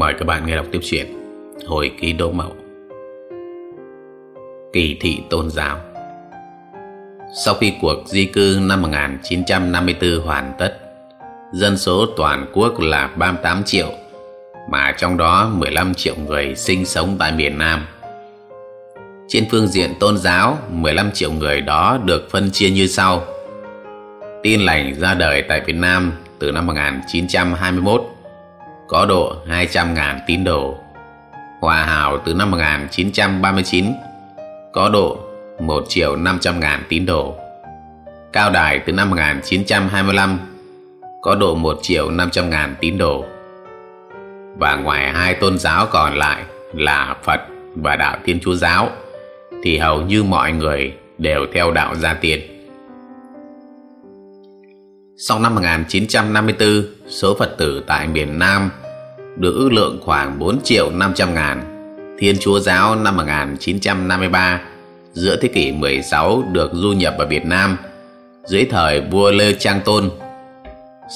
Mời các bạn nghe đọc tiếp chuyện Hồi ký Đỗ Mậu. Kỳ thị tôn giáo. Sau khi cuộc di cư năm 1954 hoàn tất, Dân số toàn quốc là 38 triệu, Mà trong đó 15 triệu người sinh sống tại miền Nam. Trên phương diện tôn giáo 15 triệu người đó được phân chia như sau. Tin lành ra đời tại Việt Nam từ năm 1921 có độ 200.000 tín đồ. Hòa Hảo từ năm 1939 có độ 1 triệu 500.000 tín đồ. Cao Đài từ năm 1925 có độ 1 triệu 500.000 tín đồ. Và ngoài hai tôn giáo còn lại là Phật và đạo Thiên Chúa giáo thì hầu như mọi người đều theo đạo gia tiền. Sau năm 1954, số Phật tử tại miền Nam được ước lượng khoảng 4 triệu 500 ngàn. Thiên Chúa Giáo năm 1953 giữa thế kỷ 16 được du nhập vào Việt Nam dưới thời vua Lê Trang Tôn.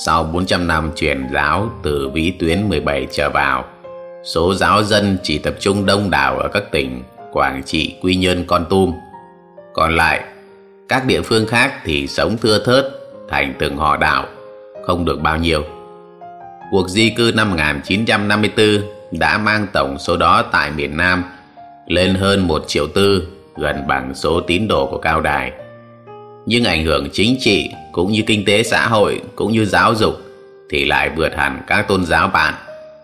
Sau 400 năm truyền giáo từ vĩ tuyến 17 trở vào, số giáo dân chỉ tập trung đông đảo ở các tỉnh Quảng Trị, Quy Nhơn, Con Tum. Còn lại, các địa phương khác thì sống thưa thớt thành từng họ đạo, không được bao nhiêu. Cuộc di cư năm 1954 đã mang tổng số đó tại miền Nam lên hơn 1 triệu tư, gần bằng số tín đồ của Cao Đài. Nhưng ảnh hưởng chính trị cũng như kinh tế xã hội cũng như giáo dục thì lại vượt hẳn các tôn giáo bạn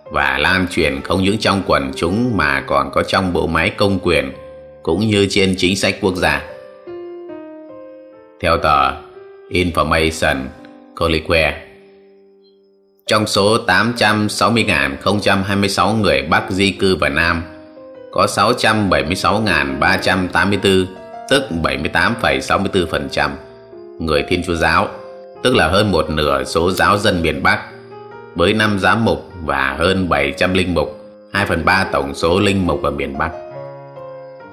và lan truyền không những trong quần chúng mà còn có trong bộ máy công quyền cũng như trên chính sách quốc gia. Theo tờ Information Colliquare trong số 860.026 người Bắc di cư vào Nam, có 676.384, tức 78,64% người Thiên Chúa Giáo, tức là hơn một nửa số giáo dân miền Bắc, với năm giám mục và hơn 700 linh mục, 2 phần 3 tổng số linh mục ở miền Bắc.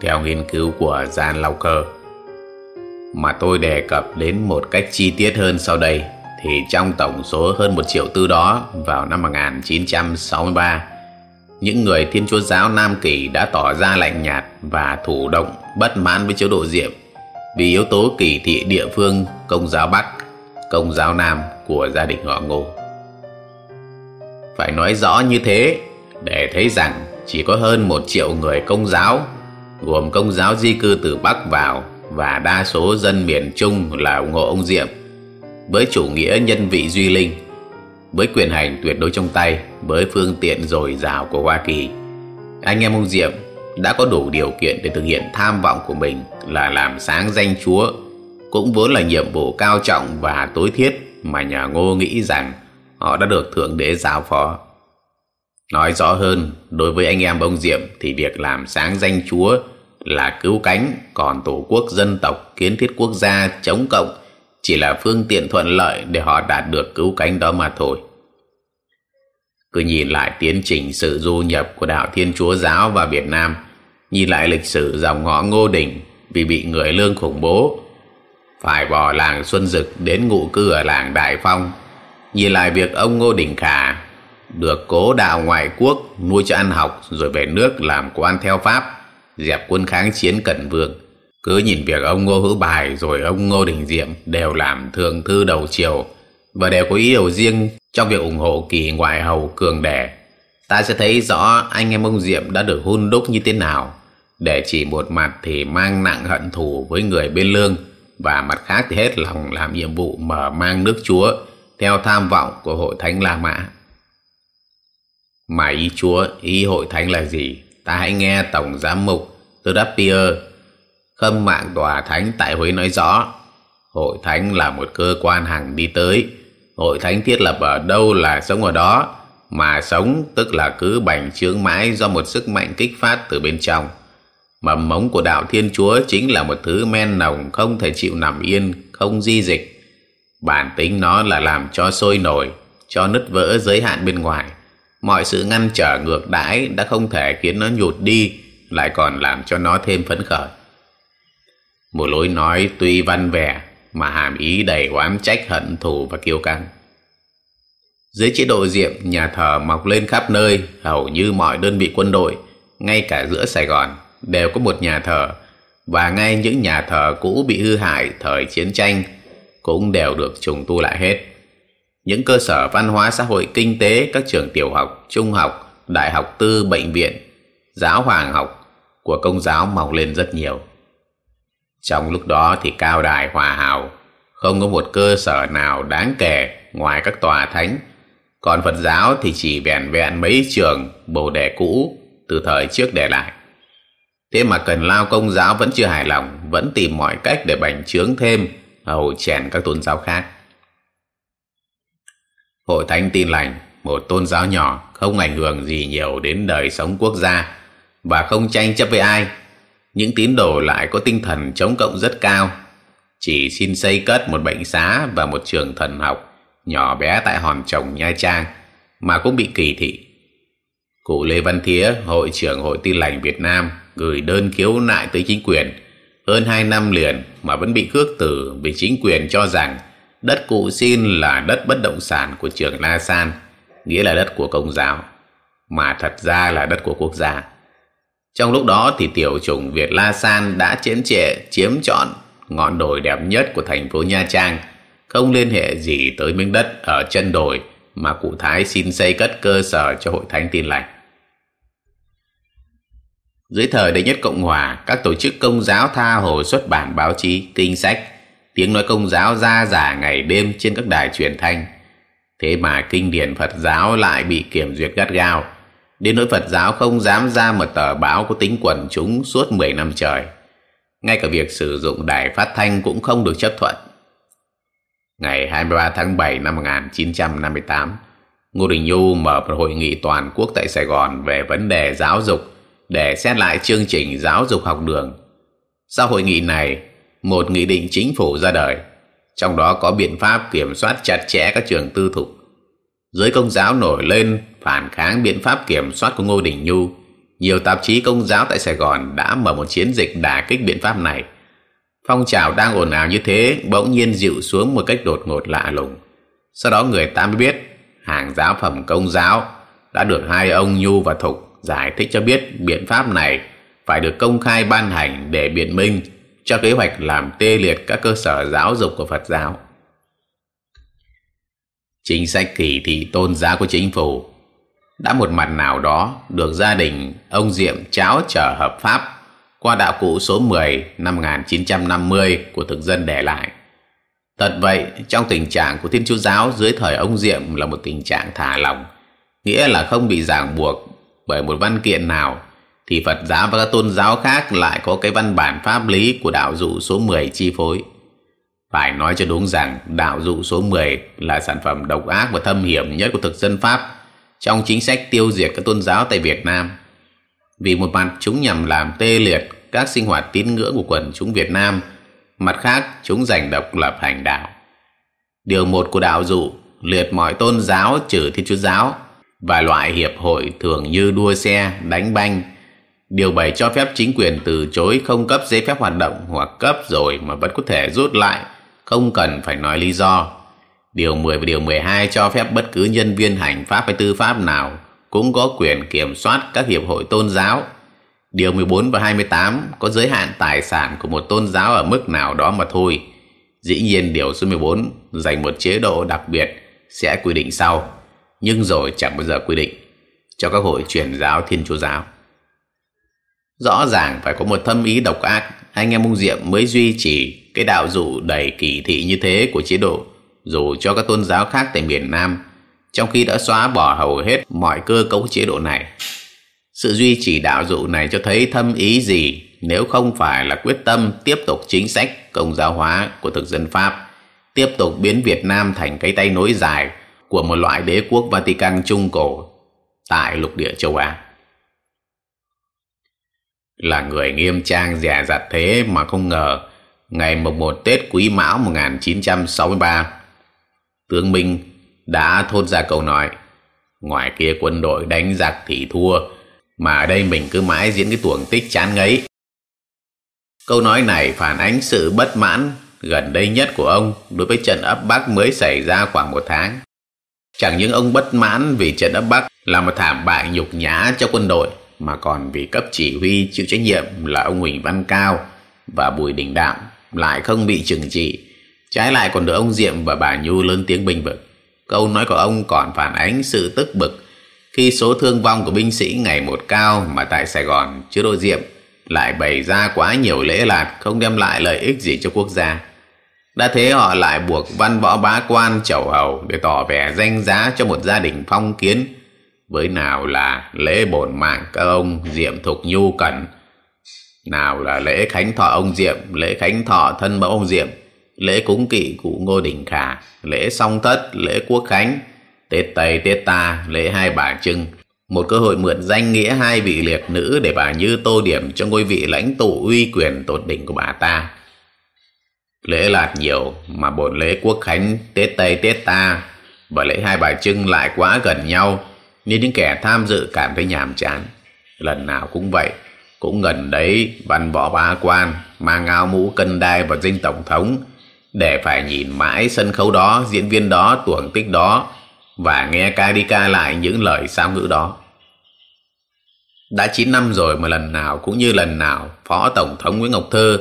Theo nghiên cứu của Jan Lauker, mà tôi đề cập đến một cách chi tiết hơn sau đây thì trong tổng số hơn một triệu tư đó vào năm 1963, những người Thiên Chúa giáo Nam Kỳ đã tỏ ra lạnh nhạt và thủ động bất mãn với chế độ Diệm vì yếu tố kỳ thị địa phương Công giáo Bắc, Công giáo Nam của gia đình họ Ngô. Phải nói rõ như thế để thấy rằng chỉ có hơn một triệu người công giáo gồm công giáo di cư từ Bắc vào và đa số dân miền Trung là ủng hộ ông Diệm với chủ nghĩa nhân vị duy linh, với quyền hành tuyệt đối trong tay, với phương tiện dồi dào của Hoa Kỳ, anh em ông Diệm đã có đủ điều kiện để thực hiện tham vọng của mình là làm sáng danh Chúa, cũng vốn là nhiệm vụ cao trọng và tối thiết mà nhà Ngô nghĩ rằng họ đã được Thượng Đế giao phó. Nói rõ hơn, đối với anh em ông Diệm thì việc làm sáng danh Chúa là cứu cánh, còn tổ quốc dân tộc kiến thiết quốc gia chống cộng chỉ là phương tiện thuận lợi để họ đạt được cứu cánh đó mà thôi. Cứ nhìn lại tiến trình sự du nhập của đạo Thiên Chúa Giáo vào Việt Nam, nhìn lại lịch sử dòng họ Ngô Đình vì bị người lương khủng bố, phải bỏ làng Xuân Dực đến ngụ cư ở làng Đại Phong, nhìn lại việc ông Ngô Đình Khả được cố đạo ngoại quốc nuôi cho ăn học rồi về nước làm quan theo Pháp, dẹp quân kháng chiến Cẩn Vương cứ nhìn việc ông Ngô Hữu Bài rồi ông Ngô Đình Diệm đều làm thường thư đầu chiều và đều có ý đồ riêng trong việc ủng hộ kỳ ngoại hầu cường đẻ. Ta sẽ thấy rõ anh em ông Diệm đã được hun đúc như thế nào để chỉ một mặt thì mang nặng hận thù với người bên lương và mặt khác thì hết lòng làm nhiệm vụ mở mang nước Chúa theo tham vọng của hội thánh La Mã. Mà ý Chúa, ý hội thánh là gì? Ta hãy nghe Tổng Giám mục Trapier khâm mạng tòa thánh tại Huế nói rõ, hội thánh là một cơ quan hằng đi tới. Hội thánh thiết lập ở đâu là sống ở đó, mà sống tức là cứ bành trướng mãi do một sức mạnh kích phát từ bên trong. Mầm mống của đạo thiên chúa chính là một thứ men nồng không thể chịu nằm yên, không di dịch. Bản tính nó là làm cho sôi nổi, cho nứt vỡ giới hạn bên ngoài. Mọi sự ngăn trở ngược đãi đã không thể khiến nó nhụt đi, lại còn làm cho nó thêm phấn khởi một lối nói tuy văn vẻ mà hàm ý đầy oán trách hận thù và kiêu căng Dưới chế độ Diệm, nhà thờ mọc lên khắp nơi, hầu như mọi đơn vị quân đội, ngay cả giữa Sài Gòn, đều có một nhà thờ, và ngay những nhà thờ cũ bị hư hại thời chiến tranh cũng đều được trùng tu lại hết. Những cơ sở văn hóa xã hội kinh tế, các trường tiểu học, trung học, đại học tư, bệnh viện, giáo hoàng học của công giáo mọc lên rất nhiều. Trong lúc đó thì cao đài hòa hảo, không có một cơ sở nào đáng kể ngoài các tòa thánh còn Phật giáo thì chỉ vẹn vẹn mấy trường bồ đề cũ từ thời trước để lại. Thế mà cần lao công giáo vẫn chưa hài lòng, vẫn tìm mọi cách để bành trướng thêm, hầu chèn các tôn giáo khác. Hội Thánh Tin Lành, một tôn giáo nhỏ, không ảnh hưởng gì nhiều đến đời sống quốc gia và không tranh chấp với ai. Những tín đồ lại có tinh thần chống cộng rất cao, chỉ xin xây cất một bệnh xá và một trường thần học nhỏ bé tại hòn trồng Nha Trang mà cũng bị kỳ thị. Cụ Lê Văn Thía, Hội trưởng Hội Tin lành Việt Nam gửi đơn khiếu nại tới chính quyền hơn hai năm liền mà vẫn bị khước từ vì chính quyền cho rằng đất cụ xin là đất bất động sản của trường La San, nghĩa là đất của công giáo, mà thật ra là đất của quốc gia. Trong lúc đó thì tiểu chủng Việt La San đã chiếm trệ chiếm trọn ngọn đồi đẹp nhất của thành phố Nha Trang – không liên hệ gì tới miếng đất ở chân đồi mà cụ Thái xin xây cất cơ sở cho hội thánh tin lành. Dưới thời Đệ nhất Cộng Hòa, các tổ chức công giáo tha hồ xuất bản báo chí, kinh sách, tiếng nói công giáo ra giả ngày đêm trên các đài truyền thanh. Thế mà kinh điển Phật giáo lại bị kiểm duyệt gắt gao, đến nỗi Phật giáo không dám ra một tờ báo có tính quần chúng suốt 10 năm trời. Ngay cả việc sử dụng đài phát thanh cũng không được chấp thuận ngày 23 tháng 7 năm 1958, Ngô Đình Nhu mở một hội nghị toàn quốc tại Sài Gòn về vấn đề giáo dục để xét lại chương trình giáo dục học đường. Sau hội nghị này, một nghị định chính phủ ra đời, trong đó có biện pháp kiểm soát chặt chẽ các trường tư thục. Giới công giáo nổi lên phản kháng biện pháp kiểm soát của Ngô Đình Nhu. Nhiều tạp chí công giáo tại Sài Gòn đã mở một chiến dịch đả kích biện pháp này – Phong trào đang ồn ào như thế bỗng nhiên dịu xuống một cách đột ngột lạ lùng. Sau đó người ta mới biết, hàng giáo phẩm công giáo đã được hai ông Nhu và Thục giải thích cho biết biện pháp này phải được công khai ban hành để biện minh cho kế hoạch làm tê liệt các cơ sở giáo dục của Phật giáo. Chính sách kỳ thị tôn giáo của chính phủ đã một mặt nào đó được gia đình ông Diệm cháo trở hợp pháp qua đạo cụ số 10 năm 1950 của thực dân để lại. Thật vậy, trong tình trạng của Thiên Chúa Giáo dưới thời ông Diệm là một tình trạng thả lỏng, nghĩa là không bị ràng buộc bởi một văn kiện nào, thì Phật giáo và các tôn giáo khác lại có cái văn bản pháp lý của đạo dụ số 10 chi phối. Phải nói cho đúng rằng đạo dụ số 10 là sản phẩm độc ác và thâm hiểm nhất của thực dân Pháp trong chính sách tiêu diệt các tôn giáo tại Việt Nam. Vì một mặt chúng nhằm làm tê liệt các sinh hoạt tín ngưỡng của quần chúng Việt Nam, mặt khác chúng giành độc lập hành đạo. Điều một của đạo dụ liệt mọi tôn giáo trừ Thiên Chúa giáo và loại hiệp hội thường như đua xe, đánh banh. Điều bảy cho phép chính quyền từ chối không cấp giấy phép hoạt động hoặc cấp rồi mà vẫn có thể rút lại, không cần phải nói lý do. Điều 10 và điều 12 cho phép bất cứ nhân viên hành pháp hay tư pháp nào cũng có quyền kiểm soát các hiệp hội tôn giáo Điều 14 và 28 có giới hạn tài sản của một tôn giáo ở mức nào đó mà thôi. Dĩ nhiên điều số 14 dành một chế độ đặc biệt sẽ quy định sau, nhưng rồi chẳng bao giờ quy định cho các hội truyền giáo Thiên Chúa giáo. Rõ ràng phải có một thâm ý độc ác, anh em Mông Diệm mới duy trì cái đạo dụ đầy kỳ thị như thế của chế độ, dù cho các tôn giáo khác tại miền Nam, trong khi đã xóa bỏ hầu hết mọi cơ cấu chế độ này. Sự duy trì đạo dụ này cho thấy thâm ý gì nếu không phải là quyết tâm tiếp tục chính sách công giáo hóa của thực dân Pháp, tiếp tục biến Việt Nam thành cái tay nối dài của một loại đế quốc Vatican trung cổ tại lục địa châu Á. Là người nghiêm trang dè dặt thế mà không ngờ ngày mùng 1 Tết Quý Mão 1963, tướng Minh đã thốt ra câu nói ngoài kia quân đội đánh giặc thì thua mà ở đây mình cứ mãi diễn cái tuồng tích chán ngấy. Câu nói này phản ánh sự bất mãn gần đây nhất của ông đối với trận ấp Bắc mới xảy ra khoảng một tháng. Chẳng những ông bất mãn vì trận ấp Bắc là một thảm bại nhục nhã cho quân đội, mà còn vì cấp chỉ huy chịu trách nhiệm là ông Huỳnh Văn Cao và Bùi Đình Đạm lại không bị trừng trị. Trái lại còn được ông Diệm và bà Nhu lớn tiếng bình vực. Câu nói của ông còn phản ánh sự tức bực khi số thương vong của binh sĩ ngày một cao mà tại Sài Gòn chứ đô Diệm lại bày ra quá nhiều lễ lạt không đem lại lợi ích gì cho quốc gia. Đã thế họ lại buộc văn võ bá quan chầu hầu để tỏ vẻ danh giá cho một gia đình phong kiến với nào là lễ bổn mạng các ông Diệm Thục Nhu Cẩn, nào là lễ khánh thọ ông Diệm, lễ khánh thọ thân mẫu ông Diệm lễ cúng kỵ cụ Ngô Đình Khả, lễ song thất lễ quốc khánh, Tết Tây, Tết Ta, lễ hai bà Trưng. Một cơ hội mượn danh nghĩa hai vị liệt nữ để bà Như tô điểm cho ngôi vị lãnh tụ uy quyền tột đỉnh của bà ta. Lễ lạt nhiều mà bổn lễ quốc khánh, Tết Tây, Tết Ta và lễ hai bà Trưng lại quá gần nhau, nên những kẻ tham dự cảm thấy nhàm chán. Lần nào cũng vậy, cũng gần đấy văn võ ba quan, mang áo mũ cân đai và dinh tổng thống để phải nhìn mãi sân khấu đó, diễn viên đó, tuồng tích đó, và nghe ca đi ca lại những lời sao ngữ đó. Đã 9 năm rồi mà lần nào cũng như lần nào, phó tổng thống nguyễn ngọc thơ,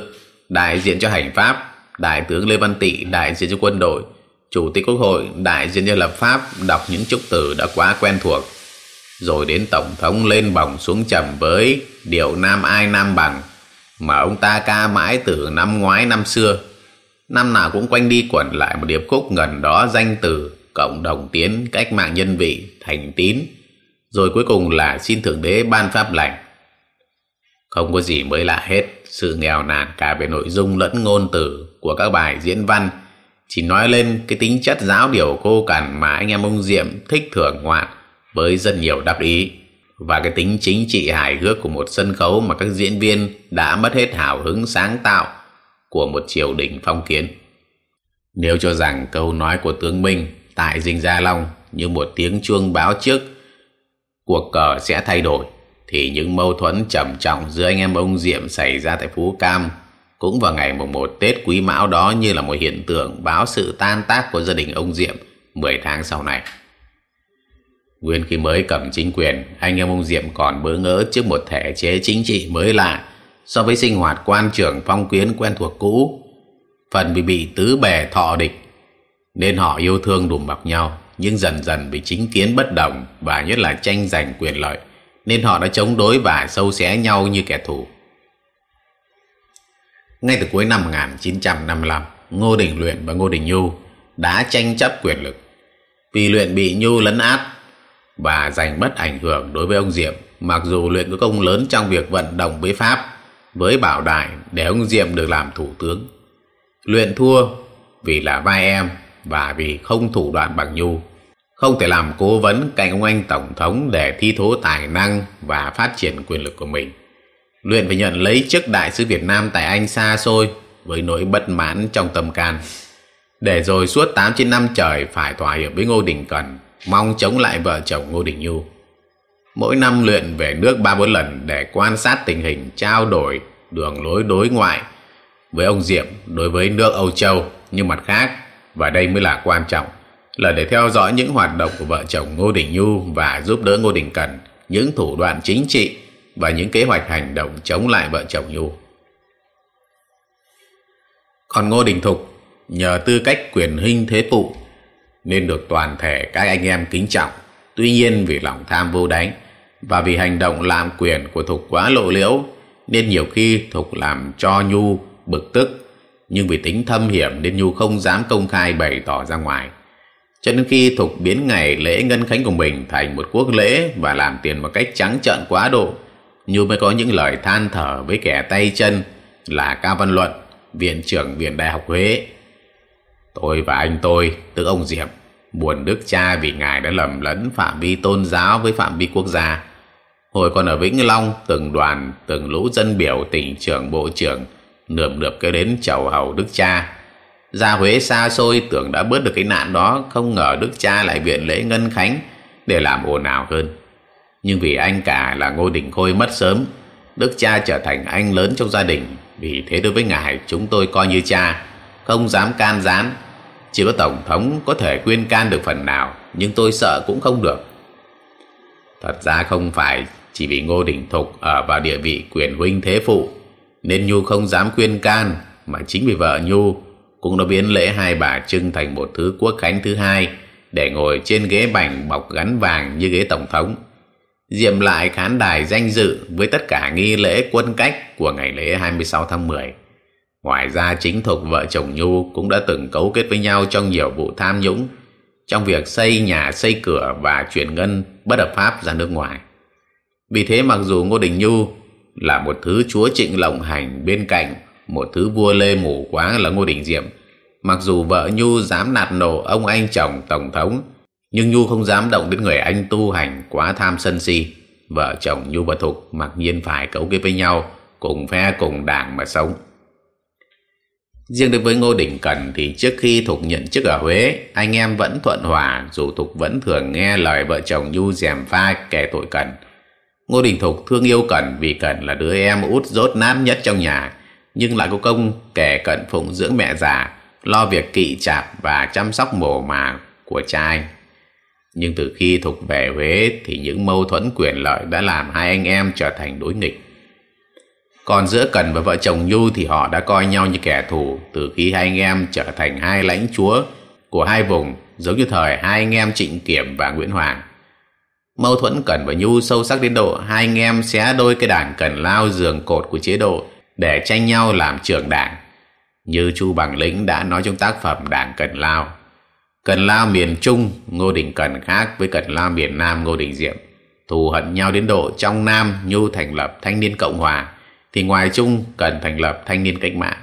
đại diện cho hành pháp, đại tướng lê văn tị, đại diện cho quân đội, chủ tịch quốc hội, đại diện cho lập pháp, đọc những chúc từ đã quá quen thuộc, rồi đến tổng thống lên bồng xuống trầm với điệu nam ai nam bằng, mà ông ta ca mãi từ năm ngoái năm xưa năm nào cũng quanh đi quẩn lại một điệp khúc gần đó danh từ cộng đồng tiến, cách mạng nhân vị, thành tín. Rồi cuối cùng là xin thượng đế ban pháp lành không có gì mới lạ hết, sự nghèo nàn cả về nội dung lẫn ngôn từ của các bài diễn văn. Chỉ nói lên cái tính chất giáo điều cô cằn mà anh em ông diệm thích thưởng ngoạn với rất nhiều đáp ý. Và cái tính chính trị hài hước của một sân khấu mà các diễn viên đã mất hết hào hứng sáng tạo của một triều đình phong kiến. Nếu cho rằng câu nói của tướng Minh tại Dinh Gia Long như một tiếng chuông báo trước cuộc cờ sẽ thay đổi, thì những mâu thuẫn trầm trọng giữa anh em ông Diệm xảy ra tại Phú Cam cũng vào ngày mùng 1 Tết Quý Mão đó như là một hiện tượng báo sự tan tác của gia đình ông Diệm 10 tháng sau này. Nguyên khi mới cầm chính quyền, anh em ông Diệm còn bỡ ngỡ trước một thể chế chính trị mới lạ so với sinh hoạt quan trưởng phong quyến quen thuộc cũ. Phần vì bị tứ bè thọ địch, nên họ yêu thương đùm bọc nhau, nhưng dần dần vì chính kiến bất đồng và nhất là tranh giành quyền lợi, nên họ đã chống đối và sâu xé nhau như kẻ thù. Ngay từ cuối năm 1955, Ngô Đình Luyện và Ngô Đình Nhu đã tranh chấp quyền lực. Vì Luyện bị Nhu lấn át và giành mất ảnh hưởng đối với ông Diệm mặc dù luyện có công lớn trong việc vận động với Pháp với bảo đại để ông Diệm được làm thủ tướng. Luyện thua vì là vai em và vì không thủ đoạn bằng nhu không thể làm cố vấn cạnh ông anh tổng thống để thi thố tài năng và phát triển quyền lực của mình. Luyện phải nhận lấy chức đại sứ Việt Nam tại Anh xa xôi với nỗi bất mãn trong tâm can. Để rồi suốt 8-9 năm trời phải thỏa hiệp với Ngô Đình Cần, mong chống lại vợ chồng Ngô Đình Nhu. Mỗi năm luyện về nước ba bốn lần để quan sát tình hình, trao đổi đường lối đối ngoại với ông Diệm đối với nước Âu Châu nhưng mặt khác, và đây mới là quan trọng, là để theo dõi những hoạt động của vợ chồng Ngô Đình Nhu và giúp đỡ Ngô Đình Cần, những thủ đoạn chính trị và những kế hoạch hành động chống lại vợ chồng Nhu. Còn Ngô Đình Thục, nhờ tư cách quyền huynh thế phụ, nên được toàn thể các anh em kính trọng. Tuy nhiên vì lòng tham vô đánh và vì hành động làm quyền của Thục quá lộ liễu nên nhiều khi Thục làm cho Nhu bực tức nhưng vì tính thâm hiểm nên Nhu không dám công khai bày tỏ ra ngoài. Cho đến khi Thục biến ngày lễ ngân khánh của mình thành một quốc lễ và làm tiền một cách trắng trợn quá độ, Nhu mới có những lời than thở với kẻ tay chân là Cao Văn Luận, Viện trưởng Viện Đại học Huế. Tôi và anh tôi, tức ông Diệp, buồn đức cha vì ngài đã lầm lẫn phạm vi tôn giáo với phạm vi quốc gia. Hồi còn ở Vĩnh Long, từng đoàn, từng lũ dân biểu tỉnh trưởng bộ trưởng nườm nượp kéo đến chầu hầu đức cha. Ra Huế xa xôi tưởng đã bớt được cái nạn đó, không ngờ đức cha lại viện lễ ngân khánh để làm ồn ào hơn. Nhưng vì anh cả là Ngô Đình Khôi mất sớm, đức cha trở thành anh lớn trong gia đình. Vì thế đối với ngài chúng tôi coi như cha, không dám can gián chỉ có Tổng thống có thể khuyên can được phần nào nhưng tôi sợ cũng không được thật ra không phải chỉ vì ngô đình thục ở vào địa vị quyền huynh thế phụ, nên nhu không dám khuyên can, mà chính vì vợ nhu cũng đã biến lễ hai bà trưng thành một thứ quốc khánh thứ hai để ngồi trên ghế bành bọc gắn vàng như ghế tổng thống, diệm lại khán đài danh dự với tất cả nghi lễ quân cách của ngày lễ 26 tháng 10. Ngoài ra, chính thuộc vợ chồng Nhu cũng đã từng cấu kết với nhau trong nhiều vụ tham nhũng, trong việc xây nhà, xây cửa và chuyển ngân bất hợp pháp ra nước ngoài. Vì thế mặc dù Ngô Đình Nhu là một thứ chúa trịnh lộng hành bên cạnh một thứ vua lê mù quá là Ngô Đình Diệm, mặc dù vợ Nhu dám nạt nổ ông anh chồng tổng thống, nhưng Nhu không dám động đến người anh tu hành quá tham sân si. Vợ chồng Nhu và Thục mặc nhiên phải cấu kết với nhau, cùng phe cùng đảng mà sống. Riêng đối với Ngô Đình Cần thì trước khi Thục nhận chức ở Huế, anh em vẫn thuận hòa dù Thục vẫn thường nghe lời vợ chồng Nhu dèm pha kẻ tội Cần. Ngô Đình Thục thương yêu Cần vì Cần là đứa em út rốt nát nhất trong nhà, nhưng lại có công kẻ Cẩn phụng dưỡng mẹ già, lo việc kỵ chạp và chăm sóc mồ mà của trai. Nhưng từ khi Thục về Huế thì những mâu thuẫn quyền lợi đã làm hai anh em trở thành đối nghịch. Còn giữa Cần và vợ chồng Nhu thì họ đã coi nhau như kẻ thù từ khi hai anh em trở thành hai lãnh chúa của hai vùng giống như thời hai anh em Trịnh Kiểm và Nguyễn Hoàng. Mâu thuẫn Cần và Nhu sâu sắc đến độ hai anh em xé đôi cái đảng Cần Lao giường cột của chế độ để tranh nhau làm trưởng đảng. Như Chu Bằng Lĩnh đã nói trong tác phẩm Đảng Cần Lao. Cần Lao miền Trung, Ngô Đình Cần khác với Cần Lao miền Nam Ngô Đình Diệm. Thù hận nhau đến độ trong Nam Nhu thành lập Thanh niên Cộng Hòa thì ngoài trung cần thành lập thanh niên cách mạng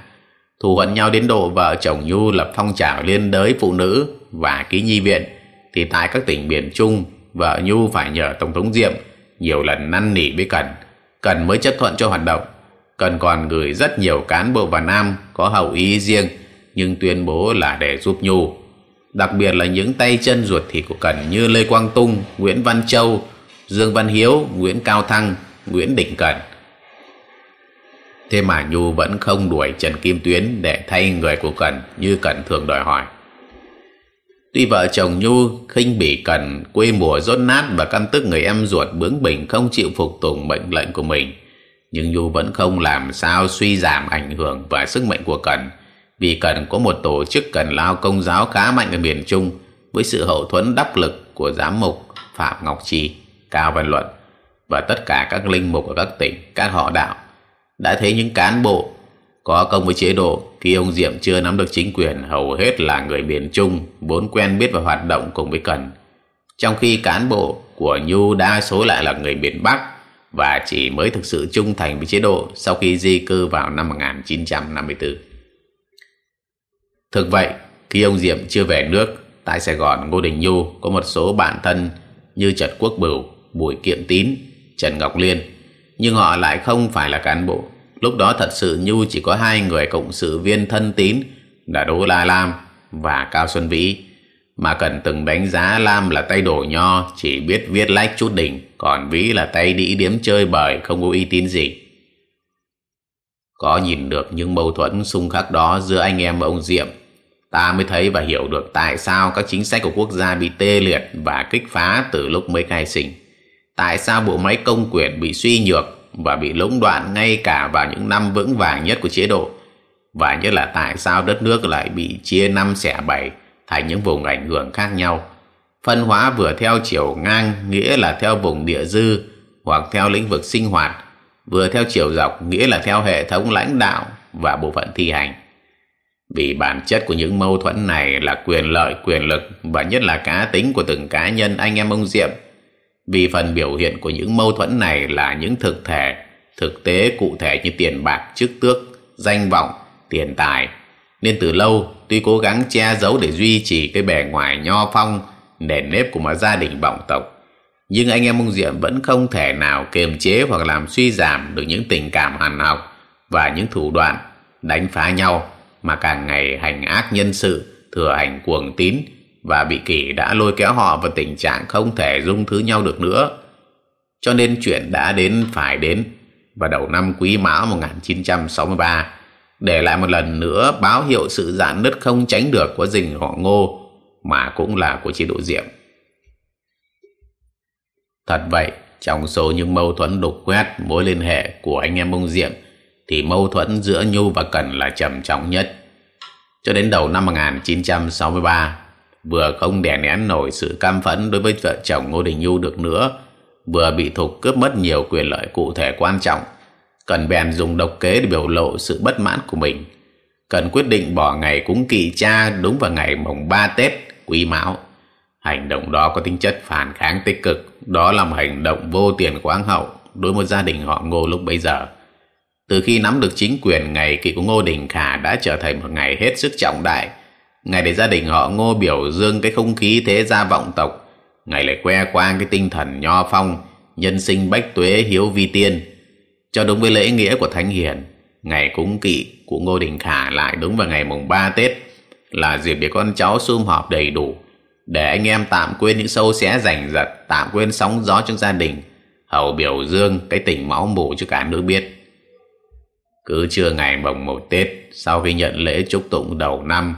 thù hận nhau đến độ vợ chồng nhu lập phong trào liên đới phụ nữ và ký nhi viện thì tại các tỉnh miền trung vợ nhu phải nhờ tổng thống diệm nhiều lần năn nỉ với cần. Cần mới chấp thuận cho hoạt động. Cần còn gửi rất nhiều cán bộ vào nam có hậu ý riêng, nhưng tuyên bố là để giúp nhu. Đặc biệt là những tay chân ruột thịt của cần như lê quang tung, nguyễn văn châu, dương văn hiếu, nguyễn cao thăng, nguyễn đình cần. Thế mà Nhu vẫn không đuổi Trần Kim Tuyến để thay người của Cần như Cần thường đòi hỏi. Tuy vợ chồng Nhu khinh bỉ Cần quê mùa rốt nát và căm tức người em ruột bướng bỉnh không chịu phục tùng mệnh lệnh của mình, nhưng Nhu vẫn không làm sao suy giảm ảnh hưởng và sức mạnh của Cần. Vì Cần có một tổ chức Cần Lao công giáo khá mạnh ở miền Trung với sự hậu thuẫn đắc lực của giám mục Phạm Ngọc Trì, Cao Văn Luận và tất cả các linh mục ở các tỉnh, các họ đạo. Đã thấy những cán bộ có công với chế độ khi ông Diệm chưa nắm được chính quyền hầu hết là người miền Trung vốn quen biết và hoạt động cùng với Cần. Trong khi cán bộ của Nhu đa số lại là người miền Bắc và chỉ mới thực sự trung thành với chế độ sau khi di cư vào năm 1954. Thực vậy, khi ông Diệm chưa về nước, tại Sài Gòn Ngô Đình Nhu có một số bạn thân như Trật Quốc Bửu, Bùi Kiệm Tín, Trần Ngọc Liên nhưng họ lại không phải là cán bộ. Lúc đó thật sự Nhu chỉ có hai người cộng sự viên thân tín là Đỗ La Lam và Cao Xuân Vĩ mà cần từng đánh giá Lam là tay đổ nho, chỉ biết viết lách chút đỉnh, còn Vĩ là tay đĩ điếm chơi bời, không có uy tín gì. Có nhìn được những mâu thuẫn xung khắc đó giữa anh em và ông Diệm, ta mới thấy và hiểu được tại sao các chính sách của quốc gia bị tê liệt và kích phá từ lúc mới khai sinh tại sao bộ máy công quyền bị suy nhược và bị lũng đoạn ngay cả vào những năm vững vàng nhất của chế độ. Và nhất là tại sao đất nước lại bị chia năm xẻ bảy thành những vùng ảnh hưởng khác nhau. Phân hóa vừa theo chiều ngang, nghĩa là theo vùng địa dư hoặc theo lĩnh vực sinh hoạt, vừa theo chiều dọc, nghĩa là theo hệ thống lãnh đạo và bộ phận thi hành. Vì bản chất của những mâu thuẫn này là quyền lợi, quyền lực và nhất là cá tính của từng cá nhân anh em ông diệm vì phần biểu hiện của những mâu thuẫn này là những thực thể, thực tế cụ thể như tiền bạc, chức tước, danh vọng, tiền tài. Nên từ lâu, tuy cố gắng che giấu để duy trì cái bề ngoài nho phong, nền nếp của một gia đình vọng tộc, nhưng anh em ông diệm vẫn không thể nào kiềm chế hoặc làm suy giảm được những tình cảm hàn học và những thủ đoạn đánh phá nhau mà càng ngày hành ác nhân sự, thừa hành cuồng tín và bị kỷ đã lôi kéo họ vào tình trạng không thể dung thứ nhau được nữa. Cho nên chuyện đã đến phải đến vào đầu năm Quý Mão 1963 để lại một lần nữa báo hiệu sự giãn nứt không tránh được của dình họ ngô mà cũng là của chế độ diệm. Thật vậy, trong số những mâu thuẫn đục quét mối liên hệ của anh em ông Diệm thì mâu thuẫn giữa Nhu và Cần là trầm trọng nhất. Cho đến đầu năm 1963, vừa không đè nén nổi sự cam phẫn đối với vợ chồng Ngô Đình Nhu được nữa, vừa bị Thục cướp mất nhiều quyền lợi cụ thể quan trọng. Cần bèn dùng độc kế để biểu lộ sự bất mãn của mình. Cần quyết định bỏ ngày cúng kỵ cha đúng vào ngày mồng 3 Tết, Quý Mão. Hành động đó có tính chất phản kháng tích cực, đó là một hành động vô tiền khoáng hậu đối với gia đình họ Ngô lúc bấy giờ. Từ khi nắm được chính quyền, ngày kỵ của Ngô Đình Khả đã trở thành một ngày hết sức trọng đại. Ngày để gia đình họ Ngô biểu dương cái không khí thế gia vọng tộc, ngày lại que quang cái tinh thần nho phong, nhân sinh bách tuế hiếu vi tiên. Cho đúng với lễ nghĩa của Thánh Hiền, ngày cúng kỵ của Ngô Đình Khả lại đúng vào ngày mùng ba Tết là dịp để con cháu sum họp đầy đủ để anh em tạm quên những sâu xé rành giật tạm quên sóng gió trong gia đình hầu biểu dương cái tình máu mủ cho cả nước biết cứ trưa ngày mồng một Tết sau khi nhận lễ chúc tụng đầu năm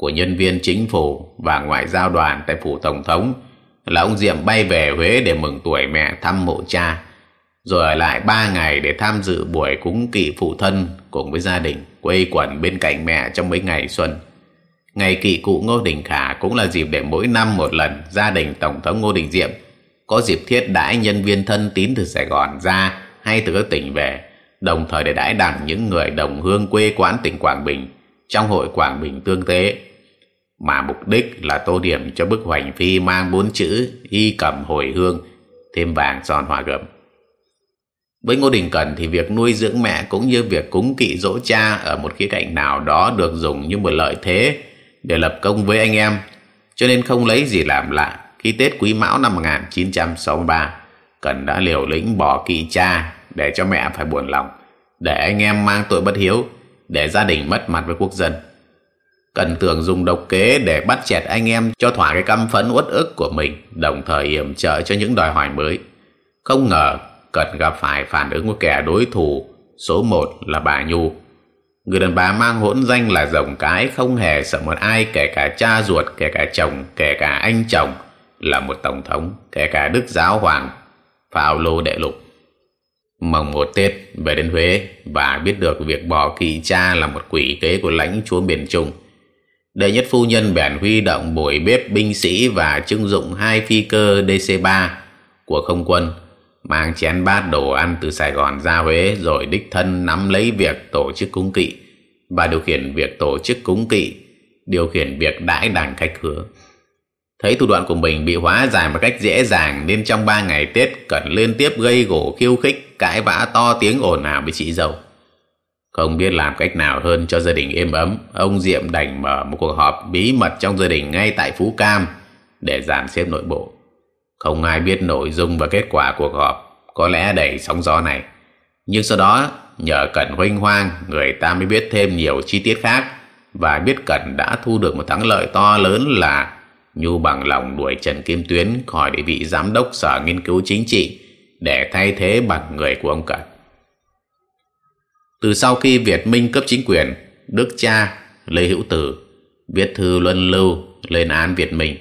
của nhân viên chính phủ và ngoại giao đoàn tại phủ tổng thống là ông Diệm bay về Huế để mừng tuổi mẹ thăm mộ cha rồi ở lại ba ngày để tham dự buổi cúng kỵ phụ thân cùng với gia đình quây quần bên cạnh mẹ trong mấy ngày xuân Ngày kỵ cụ Ngô Đình Khả cũng là dịp để mỗi năm một lần gia đình Tổng thống Ngô Đình Diệm có dịp thiết đãi nhân viên thân tín từ Sài Gòn ra hay từ các tỉnh về, đồng thời để đãi đẳng những người đồng hương quê quán tỉnh Quảng Bình trong hội Quảng Bình tương tế. Mà mục đích là tô điểm cho bức hoành phi mang bốn chữ y cầm hồi hương, thêm vàng son hoa gấm. Với Ngô Đình Cần thì việc nuôi dưỡng mẹ cũng như việc cúng kỵ dỗ cha ở một khía cạnh nào đó được dùng như một lợi thế để lập công với anh em, cho nên không lấy gì làm lạ. Khi Tết Quý Mão năm 1963, Cần đã liều lĩnh bỏ kỵ cha để cho mẹ phải buồn lòng, để anh em mang tội bất hiếu, để gia đình mất mặt với quốc dân. Cần tưởng dùng độc kế để bắt chẹt anh em cho thỏa cái căm phẫn uất ức của mình, đồng thời yểm trợ cho những đòi hỏi mới. Không ngờ Cần gặp phải phản ứng của kẻ đối thủ số một là bà Nhu Người đàn bà mang hỗn danh là rồng cái không hề sợ một ai kể cả cha ruột, kể cả chồng, kể cả anh chồng là một tổng thống, kể cả đức giáo hoàng, phao lô đệ lục. Mồng một Tết về đến Huế và biết được việc bỏ kỳ cha là một quỷ kế của lãnh chúa miền Trung. Đệ nhất phu nhân bèn huy động buổi bếp binh sĩ và trưng dụng hai phi cơ DC-3 của không quân mang chén bát đồ ăn từ Sài Gòn ra Huế rồi đích thân nắm lấy việc tổ chức cúng kỵ và điều khiển việc tổ chức cúng kỵ, điều khiển việc đãi đàn khách hứa. Thấy thủ đoạn của mình bị hóa giải một cách dễ dàng nên trong ba ngày Tết cần liên tiếp gây gỗ khiêu khích, cãi vã to tiếng ồn ào với chị dâu. Không biết làm cách nào hơn cho gia đình êm ấm, ông Diệm đành mở một cuộc họp bí mật trong gia đình ngay tại Phú Cam để dàn xếp nội bộ. Không ai biết nội dung và kết quả cuộc họp có lẽ đầy sóng gió này. Nhưng sau đó, nhờ Cẩn huynh hoang, người ta mới biết thêm nhiều chi tiết khác và biết Cẩn đã thu được một thắng lợi to lớn là Nhu bằng lòng đuổi Trần Kim Tuyến khỏi địa vị giám đốc sở nghiên cứu chính trị để thay thế bằng người của ông Cẩn. Từ sau khi Việt Minh cấp chính quyền, Đức cha Lê Hữu Tử viết thư luân lưu lên án Việt Minh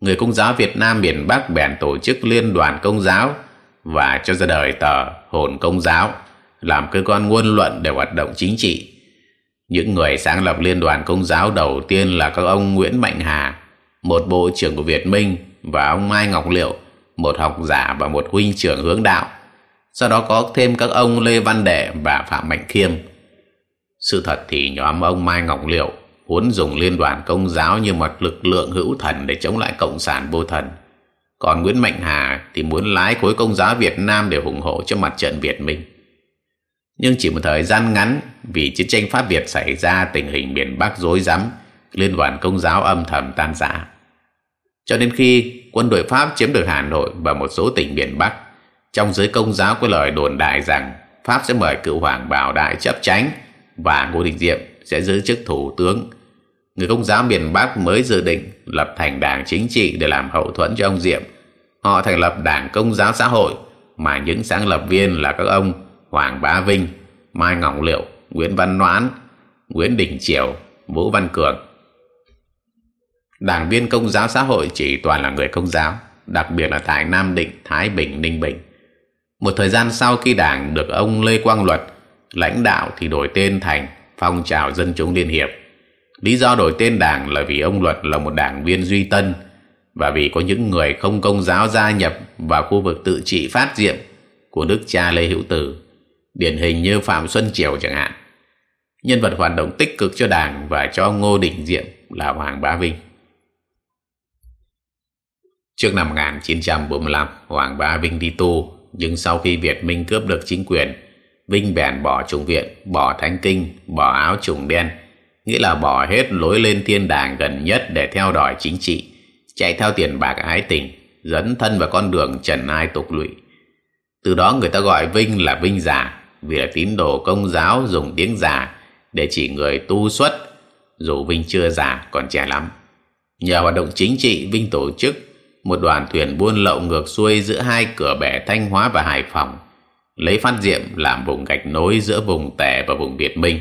người công giáo Việt Nam miền Bắc bèn tổ chức liên đoàn công giáo và cho ra đời tờ hồn công giáo làm cơ quan ngôn luận để hoạt động chính trị. Những người sáng lập liên đoàn công giáo đầu tiên là các ông Nguyễn Mạnh Hà, một bộ trưởng của Việt Minh và ông Mai Ngọc Liệu, một học giả và một huynh trưởng hướng đạo. Sau đó có thêm các ông Lê Văn Đệ và Phạm Mạnh Khiêm. Sự thật thì nhóm ông Mai Ngọc Liệu muốn dùng liên đoàn công giáo như một lực lượng hữu thần để chống lại cộng sản vô thần. Còn Nguyễn Mạnh Hà thì muốn lái khối công giáo Việt Nam để ủng hộ cho mặt trận Việt Minh. Nhưng chỉ một thời gian ngắn, vì chiến tranh Pháp Việt xảy ra tình hình miền Bắc rối rắm, liên đoàn công giáo âm thầm tan rã. Cho đến khi quân đội Pháp chiếm được Hà Nội và một số tỉnh miền Bắc, trong giới công giáo có lời đồn đại rằng Pháp sẽ mời cựu hoàng Bảo Đại chấp tránh và Ngô Đình Diệm sẽ giữ chức thủ tướng người công giáo miền Bắc mới dự định lập thành đảng chính trị để làm hậu thuẫn cho ông Diệm. Họ thành lập đảng công giáo xã hội mà những sáng lập viên là các ông Hoàng Bá Vinh, Mai Ngọc Liệu, Nguyễn Văn Noãn, Nguyễn Đình Triều, Vũ Văn Cường. Đảng viên công giáo xã hội chỉ toàn là người công giáo, đặc biệt là tại Nam Định, Thái Bình, Ninh Bình. Một thời gian sau khi đảng được ông Lê Quang Luật lãnh đạo thì đổi tên thành Phong trào Dân chúng Liên hiệp. Lý do đổi tên đảng là vì ông Luật là một đảng viên duy tân và vì có những người không công giáo gia nhập vào khu vực tự trị phát diệm của đức cha Lê Hữu Tử, điển hình như Phạm Xuân Triều chẳng hạn. Nhân vật hoạt động tích cực cho đảng và cho Ngô Đình Diệm là Hoàng Bá Vinh. Trước năm 1945, Hoàng Bá Vinh đi tu, nhưng sau khi Việt Minh cướp được chính quyền, Vinh bèn bỏ trùng viện, bỏ thánh kinh, bỏ áo trùng đen, nghĩa là bỏ hết lối lên thiên đàng gần nhất để theo đòi chính trị, chạy theo tiền bạc ái tình, dẫn thân vào con đường trần ai tục lụy. Từ đó người ta gọi Vinh là Vinh giả, vì là tín đồ công giáo dùng tiếng giả để chỉ người tu xuất, dù Vinh chưa già còn trẻ lắm. Nhờ hoạt động chính trị, Vinh tổ chức một đoàn thuyền buôn lậu ngược xuôi giữa hai cửa bể Thanh Hóa và Hải Phòng, lấy phát diệm làm vùng gạch nối giữa vùng tẻ và vùng Việt Minh.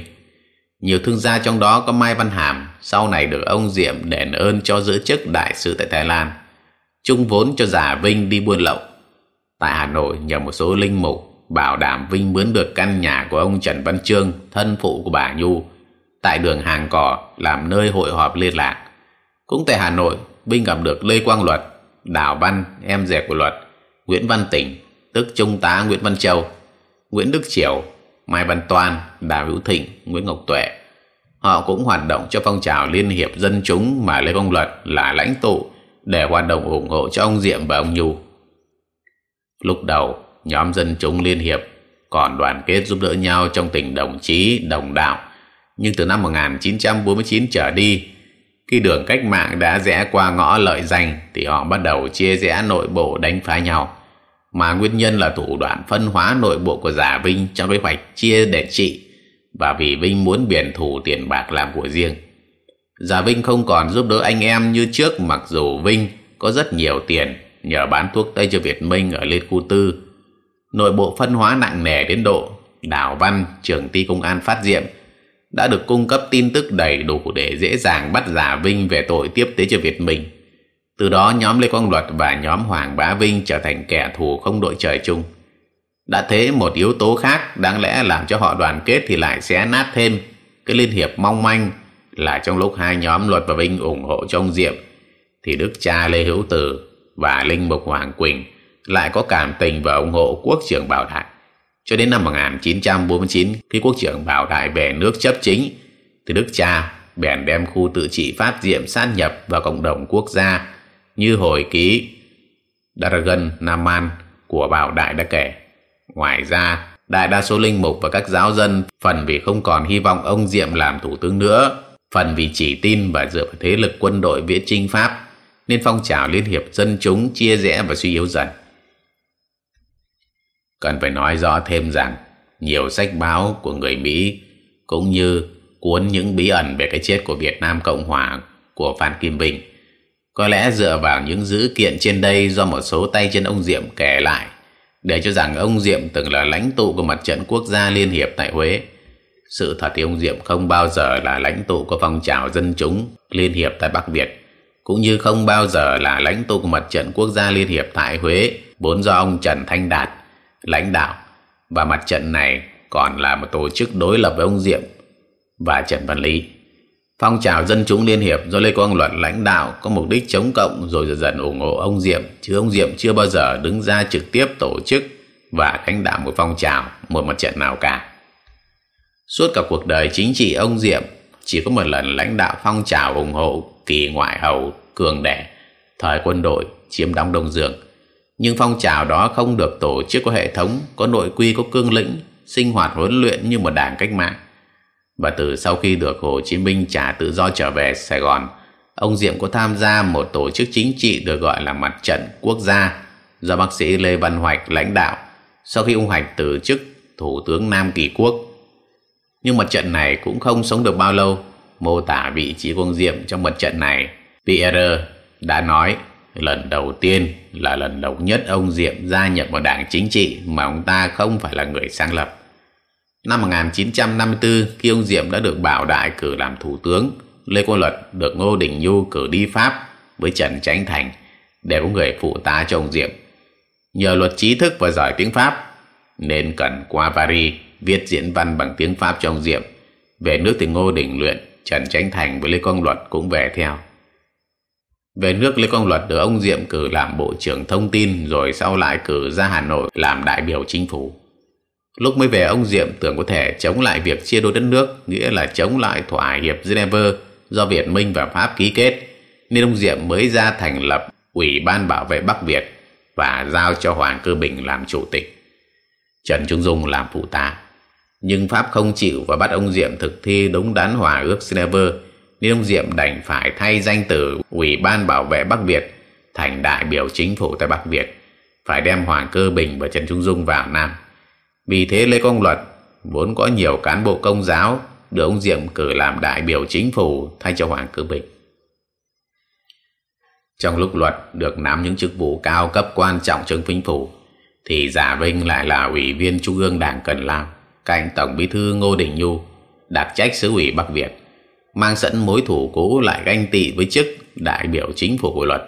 Nhiều thương gia trong đó có Mai Văn Hàm, sau này được ông Diệm đền ơn cho giữ chức đại sứ tại Thái Lan, chung vốn cho giả Vinh đi buôn lậu. Tại Hà Nội nhờ một số linh mục bảo đảm Vinh mướn được căn nhà của ông Trần Văn Trương, thân phụ của bà Nhu, tại đường Hàng Cỏ làm nơi hội họp liên lạc. Cũng tại Hà Nội, Vinh gặp được Lê Quang Luật, Đào Văn, em rể của Luật, Nguyễn Văn Tỉnh, tức Trung tá Nguyễn Văn Châu, Nguyễn Đức Triều, Mai Văn Toan, Đào Hữu Thịnh, Nguyễn Ngọc Tuệ. Họ cũng hoạt động cho phong trào Liên hiệp Dân chúng mà Lê công Luật là lãnh tụ để hoạt động ủng hộ cho ông Diệm và ông Nhu. Lúc đầu, nhóm Dân chúng Liên hiệp còn đoàn kết giúp đỡ nhau trong tình đồng chí, đồng đạo. Nhưng từ năm 1949 trở đi, khi đường cách mạng đã rẽ qua ngõ lợi danh thì họ bắt đầu chia rẽ nội bộ đánh phá nhau mà nguyên nhân là thủ đoạn phân hóa nội bộ của giả Vinh trong kế hoạch chia để trị và vì Vinh muốn biển thủ tiền bạc làm của riêng. Giả Vinh không còn giúp đỡ anh em như trước mặc dù Vinh có rất nhiều tiền nhờ bán thuốc Tây cho Việt Minh ở Liên Khu Tư. Nội bộ phân hóa nặng nề đến độ Đào Văn, trưởng ty công an phát diệm đã được cung cấp tin tức đầy đủ để dễ dàng bắt giả Vinh về tội tiếp tế cho Việt Minh. Từ đó, nhóm Lê Quang Luật và nhóm Hoàng Bá Vinh trở thành kẻ thù không đội trời chung. Đã thế, một yếu tố khác đáng lẽ làm cho họ đoàn kết thì lại xé nát thêm cái liên hiệp mong manh là trong lúc hai nhóm Luật và Vinh ủng hộ cho ông Diệm, thì Đức cha Lê Hữu Từ và Linh Mục Hoàng Quỳnh lại có cảm tình và ủng hộ quốc trưởng Bảo Đại. Cho đến năm 1949 khi quốc trưởng Bảo Đại về nước chấp chính thì Đức cha bèn đem khu tự trị phát diệm sát nhập vào cộng đồng quốc gia như hồi ký Dragon Naman của Bảo Đại đã kể. Ngoài ra, đại đa số linh mục và các giáo dân phần vì không còn hy vọng ông Diệm làm thủ tướng nữa, phần vì chỉ tin và dựa vào thế lực quân đội viễn trinh Pháp, nên phong trào liên hiệp dân chúng chia rẽ và suy yếu dần. Cần phải nói rõ thêm rằng, nhiều sách báo của người Mỹ cũng như cuốn những bí ẩn về cái chết của Việt Nam Cộng Hòa của Phan Kim bình có lẽ dựa vào những dữ kiện trên đây do một số tay chân ông Diệm kể lại để cho rằng ông Diệm từng là lãnh tụ của mặt trận quốc gia liên hiệp tại Huế. Sự thật thì ông Diệm không bao giờ là lãnh tụ của phong trào dân chúng liên hiệp tại Bắc Việt, cũng như không bao giờ là lãnh tụ của mặt trận quốc gia liên hiệp tại Huế, vốn do ông Trần Thanh Đạt lãnh đạo. Và mặt trận này còn là một tổ chức đối lập với ông Diệm và Trần Văn Lý. Phong trào dân chúng liên hiệp do Lê Quang Luận lãnh đạo có mục đích chống cộng rồi dần dần ủng hộ ông Diệm, chứ ông Diệm chưa bao giờ đứng ra trực tiếp tổ chức và lãnh đạo một phong trào, một mặt trận nào cả. Suốt cả cuộc đời chính trị ông Diệm chỉ có một lần lãnh đạo phong trào ủng hộ kỳ ngoại hầu cường đẻ thời quân đội chiếm đóng Đông Dương. Nhưng phong trào đó không được tổ chức có hệ thống, có nội quy, có cương lĩnh, sinh hoạt huấn luyện như một đảng cách mạng và từ sau khi được Hồ Chí Minh trả tự do trở về Sài Gòn, ông Diệm có tham gia một tổ chức chính trị được gọi là Mặt trận Quốc gia do bác sĩ Lê Văn Hoạch lãnh đạo sau khi ông Hoạch từ chức Thủ tướng Nam Kỳ Quốc. Nhưng mặt trận này cũng không sống được bao lâu. Mô tả vị trí của ông Diệm trong mặt trận này, Pierre đã nói lần đầu tiên là lần đầu nhất ông Diệm gia nhập vào đảng chính trị mà ông ta không phải là người sáng lập. Năm 1954, khi ông Diệm đã được bảo đại cử làm thủ tướng, Lê Quang Luật được Ngô Đình Nhu cử đi Pháp với Trần Chánh Thành để có người phụ tá cho ông Diệm. Nhờ luật trí thức và giỏi tiếng Pháp, nên cần qua Paris viết diễn văn bằng tiếng Pháp cho ông Diệm. Về nước thì Ngô Đình Luyện, Trần Chánh Thành với Lê Quang Luật cũng về theo. Về nước Lê Quang Luật được ông Diệm cử làm Bộ trưởng Thông tin rồi sau lại cử ra Hà Nội làm đại biểu chính phủ. Lúc mới về ông Diệm tưởng có thể chống lại việc chia đôi đất nước, nghĩa là chống lại thỏa hiệp Geneva do Việt Minh và Pháp ký kết, nên ông Diệm mới ra thành lập Ủy ban Bảo vệ Bắc Việt và giao cho Hoàng Cơ Bình làm chủ tịch. Trần Trung Dung làm phụ tá. Nhưng Pháp không chịu và bắt ông Diệm thực thi đúng đắn hòa ước Geneva, nên ông Diệm đành phải thay danh từ Ủy ban Bảo vệ Bắc Việt thành đại biểu chính phủ tại Bắc Việt, phải đem Hoàng Cơ Bình và Trần Trung Dung vào Nam. Vì thế Lê Công Luật vốn có nhiều cán bộ công giáo được ông Diệm cử làm đại biểu chính phủ thay cho Hoàng Cơ Bình. Trong lúc Luật được nắm những chức vụ cao cấp quan trọng trong chính phủ, thì Giả Vinh lại là ủy viên Trung ương Đảng Cần Lao, cạnh Tổng Bí thư Ngô Đình Nhu, đặc trách xứ ủy Bắc Việt, mang sẵn mối thủ cũ lại ganh tị với chức đại biểu chính phủ của Luật.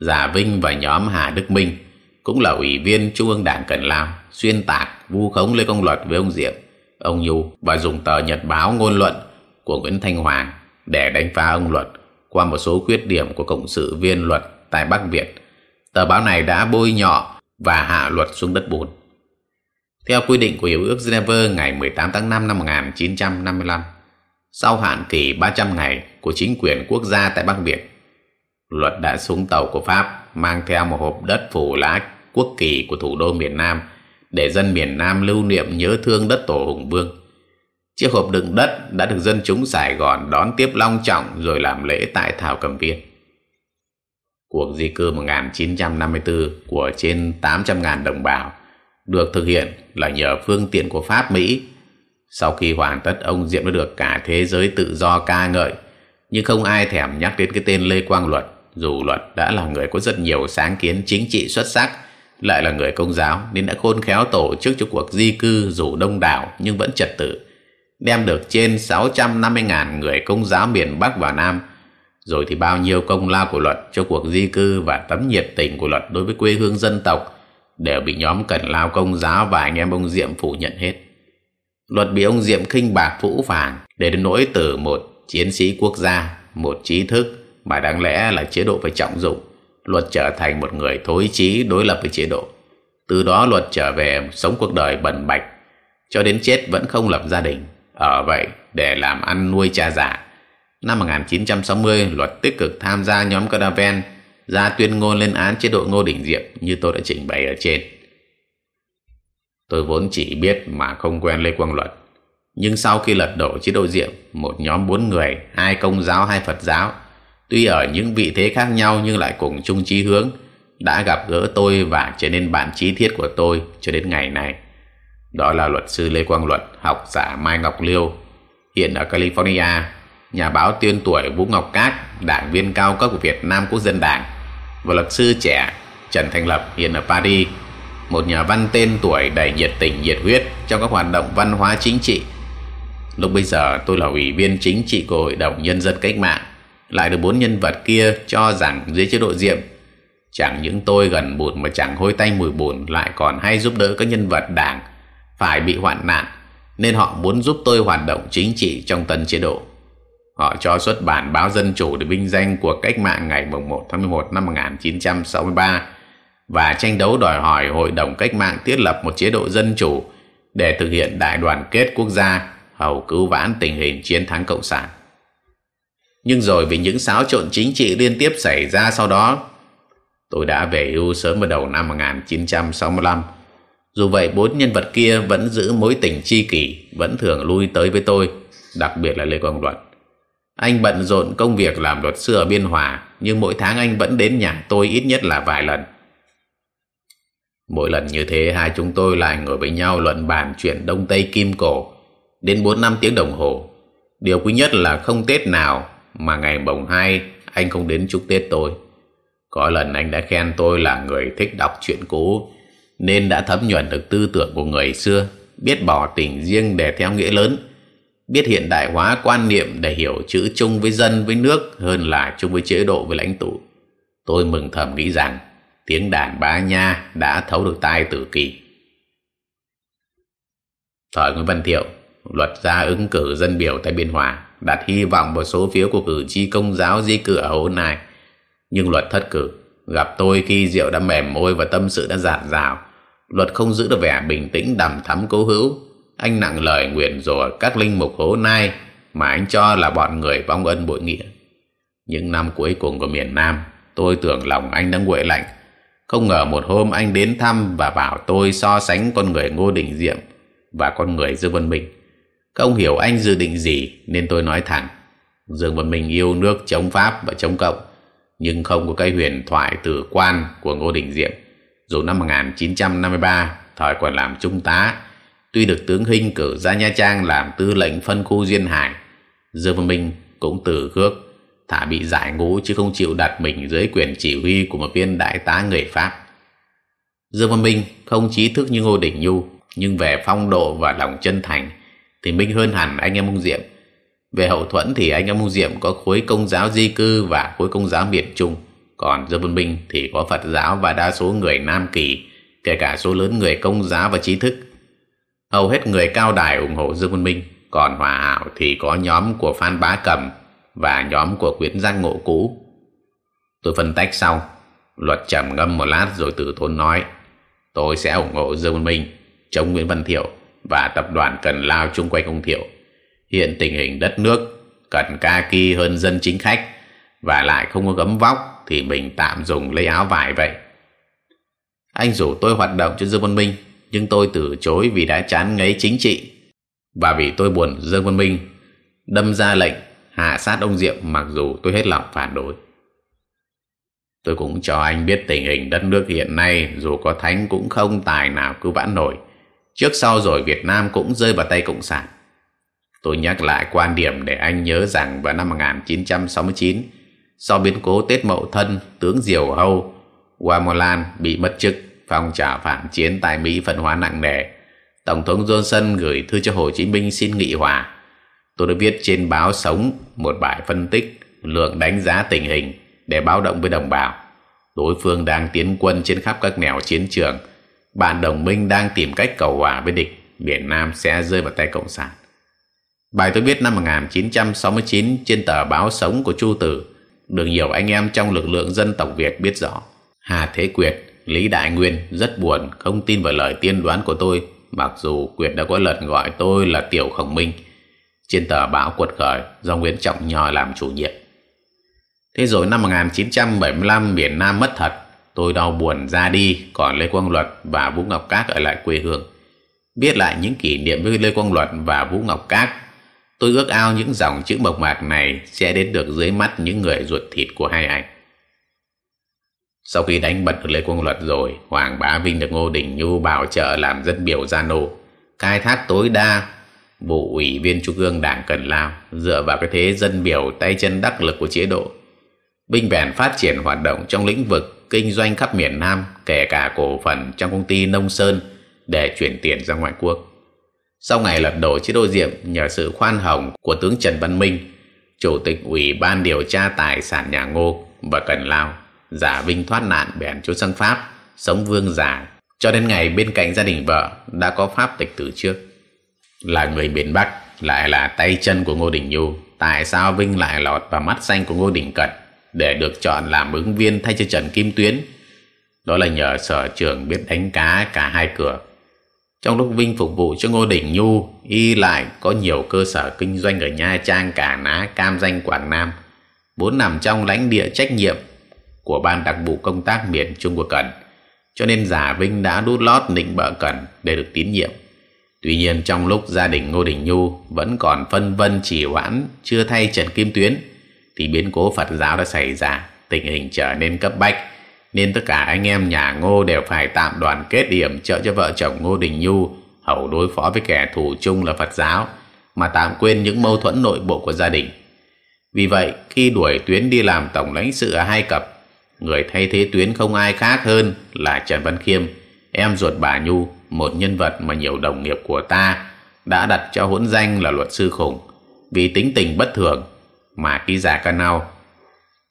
Giả Vinh và nhóm Hà Đức Minh cũng là ủy viên Trung ương Đảng Cần Lao, xuyên tạc, vu khống Lê Công Luật với ông Diệm, ông Nhu và dùng tờ nhật báo ngôn luận của Nguyễn Thanh Hoàng để đánh phá ông Luật qua một số khuyết điểm của cộng sự viên luật tại Bắc Việt. Tờ báo này đã bôi nhọ và hạ luật xuống đất bùn. Theo quy định của Hiệp ước Geneva ngày 18 tháng 5 năm 1955, sau hạn kỳ 300 ngày của chính quyền quốc gia tại Bắc Việt, luật đã xuống tàu của Pháp mang theo một hộp đất phủ lá quốc kỳ của thủ đô miền Nam để dân miền Nam lưu niệm nhớ thương đất tổ Hùng Vương. Chiếc hộp đựng đất đã được dân chúng Sài Gòn đón tiếp long trọng rồi làm lễ tại Thảo Cầm Viên. Cuộc di cư 1954 của trên 800.000 đồng bào được thực hiện là nhờ phương tiện của Pháp Mỹ. Sau khi hoàn tất ông Diệm đã được cả thế giới tự do ca ngợi, nhưng không ai thèm nhắc đến cái tên Lê Quang Luật, dù Luật đã là người có rất nhiều sáng kiến chính trị xuất sắc, lại là người công giáo nên đã khôn khéo tổ chức cho cuộc di cư dù đông đảo nhưng vẫn trật tự, đem được trên 650.000 người công giáo miền Bắc và Nam rồi thì bao nhiêu công lao của luật cho cuộc di cư và tấm nhiệt tình của luật đối với quê hương dân tộc đều bị nhóm cẩn lao công giáo và anh em ông Diệm phủ nhận hết. Luật bị ông Diệm khinh bạc phũ phàng để đến nỗi từ một chiến sĩ quốc gia, một trí thức mà đáng lẽ là chế độ phải trọng dụng, luật trở thành một người thối chí đối lập với chế độ. Từ đó luật trở về sống cuộc đời bần bạch, cho đến chết vẫn không lập gia đình, ở vậy để làm ăn nuôi cha già Năm 1960, luật tích cực tham gia nhóm Cadaven ra tuyên ngôn lên án chế độ Ngô Đình Diệm như tôi đã trình bày ở trên. Tôi vốn chỉ biết mà không quen Lê Quang Luật. Nhưng sau khi lật đổ chế độ Diệm, một nhóm bốn người, hai công giáo, hai Phật giáo, tuy ở những vị thế khác nhau nhưng lại cùng chung chí hướng, đã gặp gỡ tôi và trở nên bạn trí thiết của tôi cho đến ngày này. Đó là luật sư Lê Quang Luật, học giả Mai Ngọc Liêu, hiện ở California, nhà báo tuyên tuổi Vũ Ngọc Cát, đảng viên cao cấp của Việt Nam Quốc dân Đảng, và luật sư trẻ Trần Thành Lập hiện ở Paris, một nhà văn tên tuổi đầy nhiệt tình nhiệt huyết trong các hoạt động văn hóa chính trị. Lúc bây giờ tôi là ủy viên chính trị của Hội đồng Nhân dân Cách mạng, lại được bốn nhân vật kia cho rằng dưới chế độ diệm, chẳng những tôi gần bùn mà chẳng hôi tanh mùi bùn lại còn hay giúp đỡ các nhân vật đảng phải bị hoạn nạn, nên họ muốn giúp tôi hoạt động chính trị trong tân chế độ. Họ cho xuất bản báo Dân Chủ để vinh danh cuộc cách mạng ngày 1 tháng 11 năm 1963 và tranh đấu đòi hỏi Hội đồng Cách mạng thiết lập một chế độ dân chủ để thực hiện đại đoàn kết quốc gia hầu cứu vãn tình hình chiến thắng Cộng sản. Nhưng rồi vì những xáo trộn chính trị liên tiếp xảy ra sau đó, tôi đã về hưu sớm vào đầu năm 1965. Dù vậy, bốn nhân vật kia vẫn giữ mối tình tri kỷ, vẫn thường lui tới với tôi, đặc biệt là Lê Quang Luật. Anh bận rộn công việc làm luật sư ở Biên Hòa, nhưng mỗi tháng anh vẫn đến nhà tôi ít nhất là vài lần. Mỗi lần như thế hai chúng tôi lại ngồi với nhau luận bàn chuyện Đông Tây Kim Cổ đến 4 năm tiếng đồng hồ. Điều quý nhất là không Tết nào mà ngày mồng hai anh không đến chúc Tết tôi. Có lần anh đã khen tôi là người thích đọc chuyện cũ nên đã thấm nhuận được tư tưởng của người xưa, biết bỏ tình riêng để theo nghĩa lớn biết hiện đại hóa quan niệm để hiểu chữ chung với dân với nước hơn là chung với chế độ với lãnh tụ tôi mừng thầm nghĩ rằng tiếng đàn bá nha đã thấu được tai tử kỳ. Thời nguyễn văn thiệu, luật ra ứng cử dân biểu tại biên hòa, đặt hy vọng vào số phiếu của cử tri công giáo di cử ở hố này nhưng luật thất cử, gặp tôi khi rượu đã mềm môi và tâm sự đã giạt rào. Luật không giữ được vẻ bình tĩnh đằm thắm cố hữu. Anh nặng lời nguyện rủa các linh mục hố nai mà anh cho là bọn người vong ân bội nghĩa. Những năm cuối cùng của miền nam, tôi tưởng lòng anh đã nguội lạnh không ngờ một hôm anh đến thăm và bảo tôi so sánh con người ngô đình diệm và con người dương văn minh. Không hiểu anh dự định gì nên tôi nói thẳng. Dương văn minh yêu nước chống pháp và chống cộng, nhưng không có cái huyền thoại từ quan của ngô đình diệm. Dù năm 1953 thời còn làm trung tá, tuy được tướng Hinh cử ra Nha Trang làm tư lệnh phân khu duyên hải, Dương Văn Minh cũng từ khước thả bị giải ngũ chứ không chịu đặt mình dưới quyền chỉ huy của một viên đại tá người Pháp. Dương Văn Minh không trí thức như Ngô Đình Nhu, nhưng về phong độ và lòng chân thành thì Minh hơn hẳn anh em ông Diệm. Về hậu thuẫn thì anh em ông Diệm có khối công giáo di cư và khối công giáo miền Trung. Còn Dương Văn Minh thì có Phật giáo và đa số người Nam Kỳ, kể cả số lớn người công giáo và trí thức. Hầu hết người cao đài ủng hộ Dương Văn Minh, còn Hòa Hảo thì có nhóm của Phan Bá Cầm và nhóm của Quyến Giang Ngộ Cũ. Tôi phân tách sau. Luật trầm ngâm một lát rồi từ tốn nói, tôi sẽ ủng hộ Dương Văn Minh, chống Nguyễn Văn Thiệu và tập đoàn cần lao chung quanh ông Thiệu. Hiện tình hình đất nước cần ca kỳ hơn dân chính khách và lại không có gấm vóc thì mình tạm dùng lấy áo vải vậy. Anh rủ tôi hoạt động cho Dương Văn Minh, nhưng tôi từ chối vì đã chán ngấy chính trị. Và vì tôi buồn, Dương Văn Minh đâm ra lệnh hạ sát ông Diệm mặc dù tôi hết lòng phản đối. Tôi cũng cho anh biết tình hình đất nước hiện nay dù có thánh cũng không tài nào cứu vãn nổi. Trước sau rồi Việt Nam cũng rơi vào tay Cộng sản. Tôi nhắc lại quan điểm để anh nhớ rằng vào năm 1969, sau biến cố Tết Mậu Thân, tướng Diều Hâu, Guamolan bị mất chức phong trào phản chiến tại Mỹ phân hóa nặng nề. Tổng thống Johnson gửi thư cho Hồ Chí Minh xin nghị hòa. Tôi đã viết trên báo Sống một bài phân tích, lượng đánh giá tình hình để báo động với đồng bào. Đối phương đang tiến quân trên khắp các nẻo chiến trường. Bạn đồng minh đang tìm cách cầu hòa với địch. Miền Nam sẽ rơi vào tay Cộng sản. Bài tôi viết năm 1969 trên tờ báo Sống của Chu Tử, được nhiều anh em trong lực lượng dân tộc Việt biết rõ. Hà Thế Quyệt, Lý Đại Nguyên rất buồn không tin vào lời tiên đoán của tôi, mặc dù Quyệt đã có lần gọi tôi là Tiểu Khổng Minh trên tờ báo Quật Khởi do Nguyễn Trọng Nho làm chủ nhiệm. Thế rồi năm 1975 miền Nam mất thật tôi đau buồn ra đi còn Lê Quang Luật và Vũ Ngọc Các ở lại quê hương. Biết lại những kỷ niệm với Lê Quang Luật và Vũ Ngọc Các tôi ước ao những dòng chữ mộc mạc này sẽ đến được dưới mắt những người ruột thịt của hai anh. Sau khi đánh bật được Lê Quang Luật rồi, Hoàng Bá Vinh được Ngô Đình Nhu bảo trợ làm dân biểu gia nô, khai thác tối đa vụ ủy viên trung ương đảng Cần Lao dựa vào cái thế dân biểu tay chân đắc lực của chế độ. Binh vẹn phát triển hoạt động trong lĩnh vực kinh doanh khắp miền Nam, kể cả cổ phần trong công ty Nông Sơn để chuyển tiền ra ngoại quốc. Sau ngày lật đổ chế độ Diệm nhờ sự khoan hồng của tướng Trần Văn Minh, Chủ tịch Ủy ban điều tra tài sản nhà Ngô và Cần Lao giả vinh thoát nạn bèn trốn sang pháp sống vương giả cho đến ngày bên cạnh gia đình vợ đã có pháp tịch từ trước là người miền bắc lại là tay chân của ngô đình nhu. Tại sao vinh lại lọt vào mắt xanh của ngô đình cận để được chọn làm ứng viên thay cho trần kim tuyến? Đó là nhờ sở trường biết đánh cá cả hai cửa. Trong lúc vinh phục vụ cho ngô đình nhu y lại có nhiều cơ sở kinh doanh ở nha trang cả ná cam danh quảng nam. Vốn nằm trong lãnh địa trách nhiệm của ban đặc vụ công tác miền Trung của Cần, cho nên Giả Vinh đã đút lót nịnh bợ Cần để được tín nhiệm. Tuy nhiên trong lúc gia đình Ngô Đình Nhu vẫn còn phân vân chỉ hoãn chưa thay Trần Kim Tuyến, thì biến cố Phật giáo đã xảy ra, tình hình trở nên cấp bách, nên tất cả anh em nhà Ngô đều phải tạm đoàn kết điểm trợ cho vợ chồng Ngô Đình Nhu hầu đối phó với kẻ thù chung là Phật giáo, mà tạm quên những mâu thuẫn nội bộ của gia đình. Vì vậy, khi đuổi tuyến đi làm tổng lãnh sự ở Hai Cập, người thay thế tuyến không ai khác hơn là Trần Văn Khiêm, em ruột bà Nhu, một nhân vật mà nhiều đồng nghiệp của ta đã đặt cho hỗn danh là luật sư khủng vì tính tình bất thường mà khi giả canal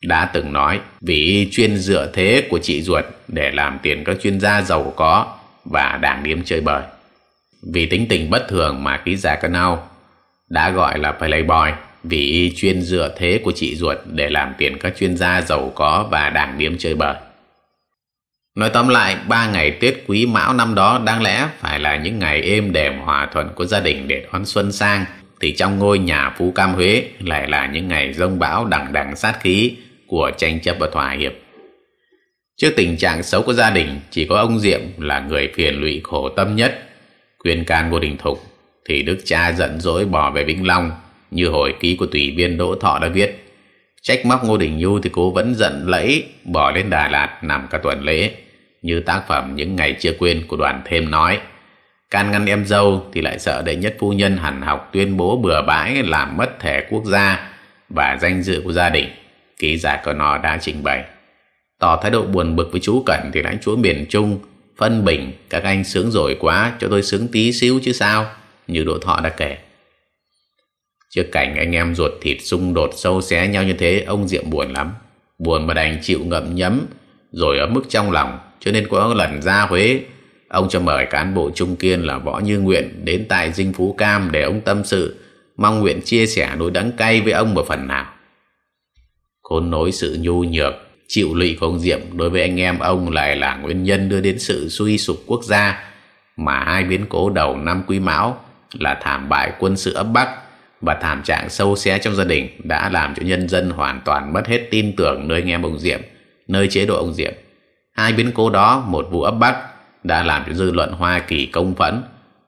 đã từng nói vì chuyên dựa thế của chị ruột để làm tiền các chuyên gia giàu có và đảng điếm chơi bời. Vì tính tình bất thường mà ký giả Canal đã gọi là Playboy vì chuyên dựa thế của chị ruột để làm tiền các chuyên gia giàu có và đảng điếm chơi bời. Nói tóm lại, ba ngày Tết Quý Mão năm đó đáng lẽ phải là những ngày êm đềm hòa thuận của gia đình để đón xuân sang, thì trong ngôi nhà Phú Cam Huế lại là những ngày rông bão đằng đằng sát khí của tranh chấp và thỏa hiệp. Trước tình trạng xấu của gia đình, chỉ có ông Diệm là người phiền lụy khổ tâm nhất. Khuyên can Ngô Đình Thục, thì đức cha giận dỗi bỏ về Vĩnh Long, như hồi ký của tùy viên Đỗ Thọ đã viết. Trách móc Ngô Đình Nhu thì cố vẫn giận lẫy, bỏ lên Đà Lạt nằm cả tuần lễ, như tác phẩm Những Ngày Chưa Quên của đoàn thêm nói. Can ngăn em dâu thì lại sợ đệ nhất phu nhân hẳn học tuyên bố bừa bãi, làm mất thẻ quốc gia và danh dự của gia đình. Ký giả của nó đã trình bày. Tỏ thái độ buồn bực với chú Cẩn thì lãnh chúa miền Trung phân bình, các anh sướng rồi quá, cho tôi sướng tí xíu chứ sao như Đỗ Thọ đã kể. Trước cảnh anh em ruột thịt xung đột sâu xé nhau như thế, ông Diệm buồn lắm. Buồn mà đành chịu ngậm nhấm, rồi ở mức trong lòng cho nên có lần ra Huế ông cho mời cán bộ trung kiên là Võ Như Nguyện đến tại Dinh Phú Cam để ông tâm sự mong nguyện chia sẻ nỗi đắng cay với ông một phần nào. Khôn nối sự nhu nhược chịu lụy của ông Diệm đối với anh em ông lại là nguyên nhân đưa đến sự suy sụp quốc gia mà hai biến cố đầu năm Quý Mão là thảm bại quân sự ấp Bắc và thảm trạng sâu xé trong gia đình đã làm cho nhân dân hoàn toàn mất hết tin tưởng nơi anh em ông Diệm, nơi chế độ ông Diệm. Hai biến cố đó, một vụ ấp Bắc đã làm cho dư luận Hoa Kỳ công phẫn,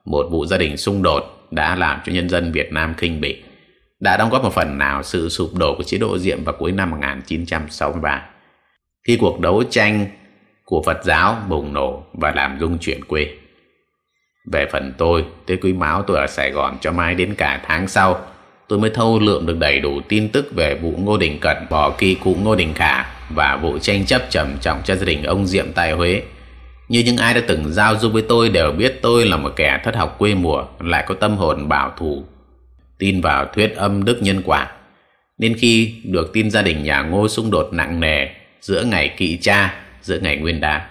một vụ gia đình xung đột đã làm cho nhân dân Việt Nam kinh bỉ, đã đóng góp một phần nào sự sụp đổ của chế độ Diệm vào cuối năm 1963. Khi cuộc đấu tranh của Phật giáo bùng nổ và làm rung chuyển quê. Về phần tôi, tới quý máu tôi ở Sài Gòn cho mai đến cả tháng sau, tôi mới thâu lượng được đầy đủ tin tức về vụ Ngô Đình Cận bỏ kỳ cụ Ngô Đình Khả và vụ tranh chấp trầm trọng cho gia đình ông Diệm tại Huế. Như những ai đã từng giao du với tôi đều biết tôi là một kẻ thất học quê mùa, lại có tâm hồn bảo thủ, tin vào thuyết âm đức nhân quả. Nên khi được tin gia đình nhà Ngô xung đột nặng nề giữa ngày kỵ cha, giữa ngày nguyên đán,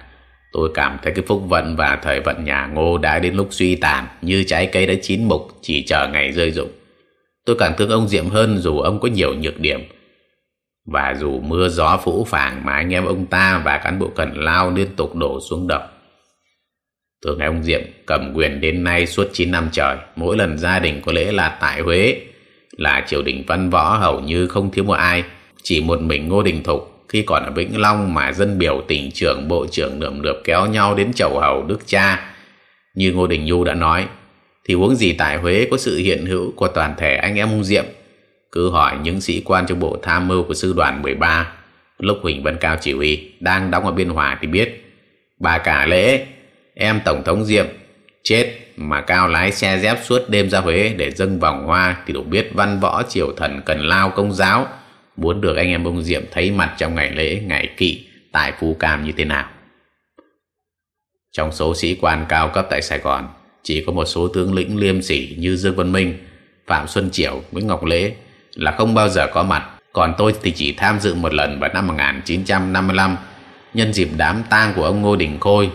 Tôi cảm thấy cái phúc vận và thời vận nhà ngô đã đến lúc suy tàn như trái cây đã chín mục chỉ chờ ngày rơi rụng. Tôi càng thương ông Diệm hơn dù ông có nhiều nhược điểm. Và dù mưa gió phũ phàng mà anh em ông ta và cán bộ cần lao liên tục đổ xuống đập. Từ ngày ông Diệm cầm quyền đến nay suốt 9 năm trời, mỗi lần gia đình có lễ là tại Huế, là triều đình văn võ hầu như không thiếu một ai, chỉ một mình Ngô Đình Thục khi còn ở Vĩnh Long mà dân biểu tỉnh trưởng bộ trưởng lượm lượp kéo nhau đến chầu hầu đức cha. Như Ngô Đình Nhu đã nói thì huống gì tại Huế có sự hiện hữu của toàn thể anh em ông Diệm cứ hỏi những sĩ quan trong bộ tham mưu của sư đoàn 13 lúc Huỳnh Văn Cao chỉ huy đang đóng ở Biên Hòa thì biết bà cả lễ em Tổng thống Diệm chết mà Cao lái xe dép suốt đêm ra Huế để dâng vòng hoa thì đủ biết văn võ triều thần cần lao công giáo muốn được anh em ông Diệm thấy mặt trong ngày lễ ngày kỵ tại Phú Cam như thế nào. Trong số sĩ quan cao cấp tại Sài Gòn, chỉ có một số tướng lĩnh liêm sỉ như Dương Văn Minh, Phạm Xuân Triểu, Nguyễn Ngọc Lễ là không bao giờ có mặt. Còn tôi thì chỉ tham dự một lần vào năm 1955 nhân dịp đám tang của ông Ngô Đình Khôi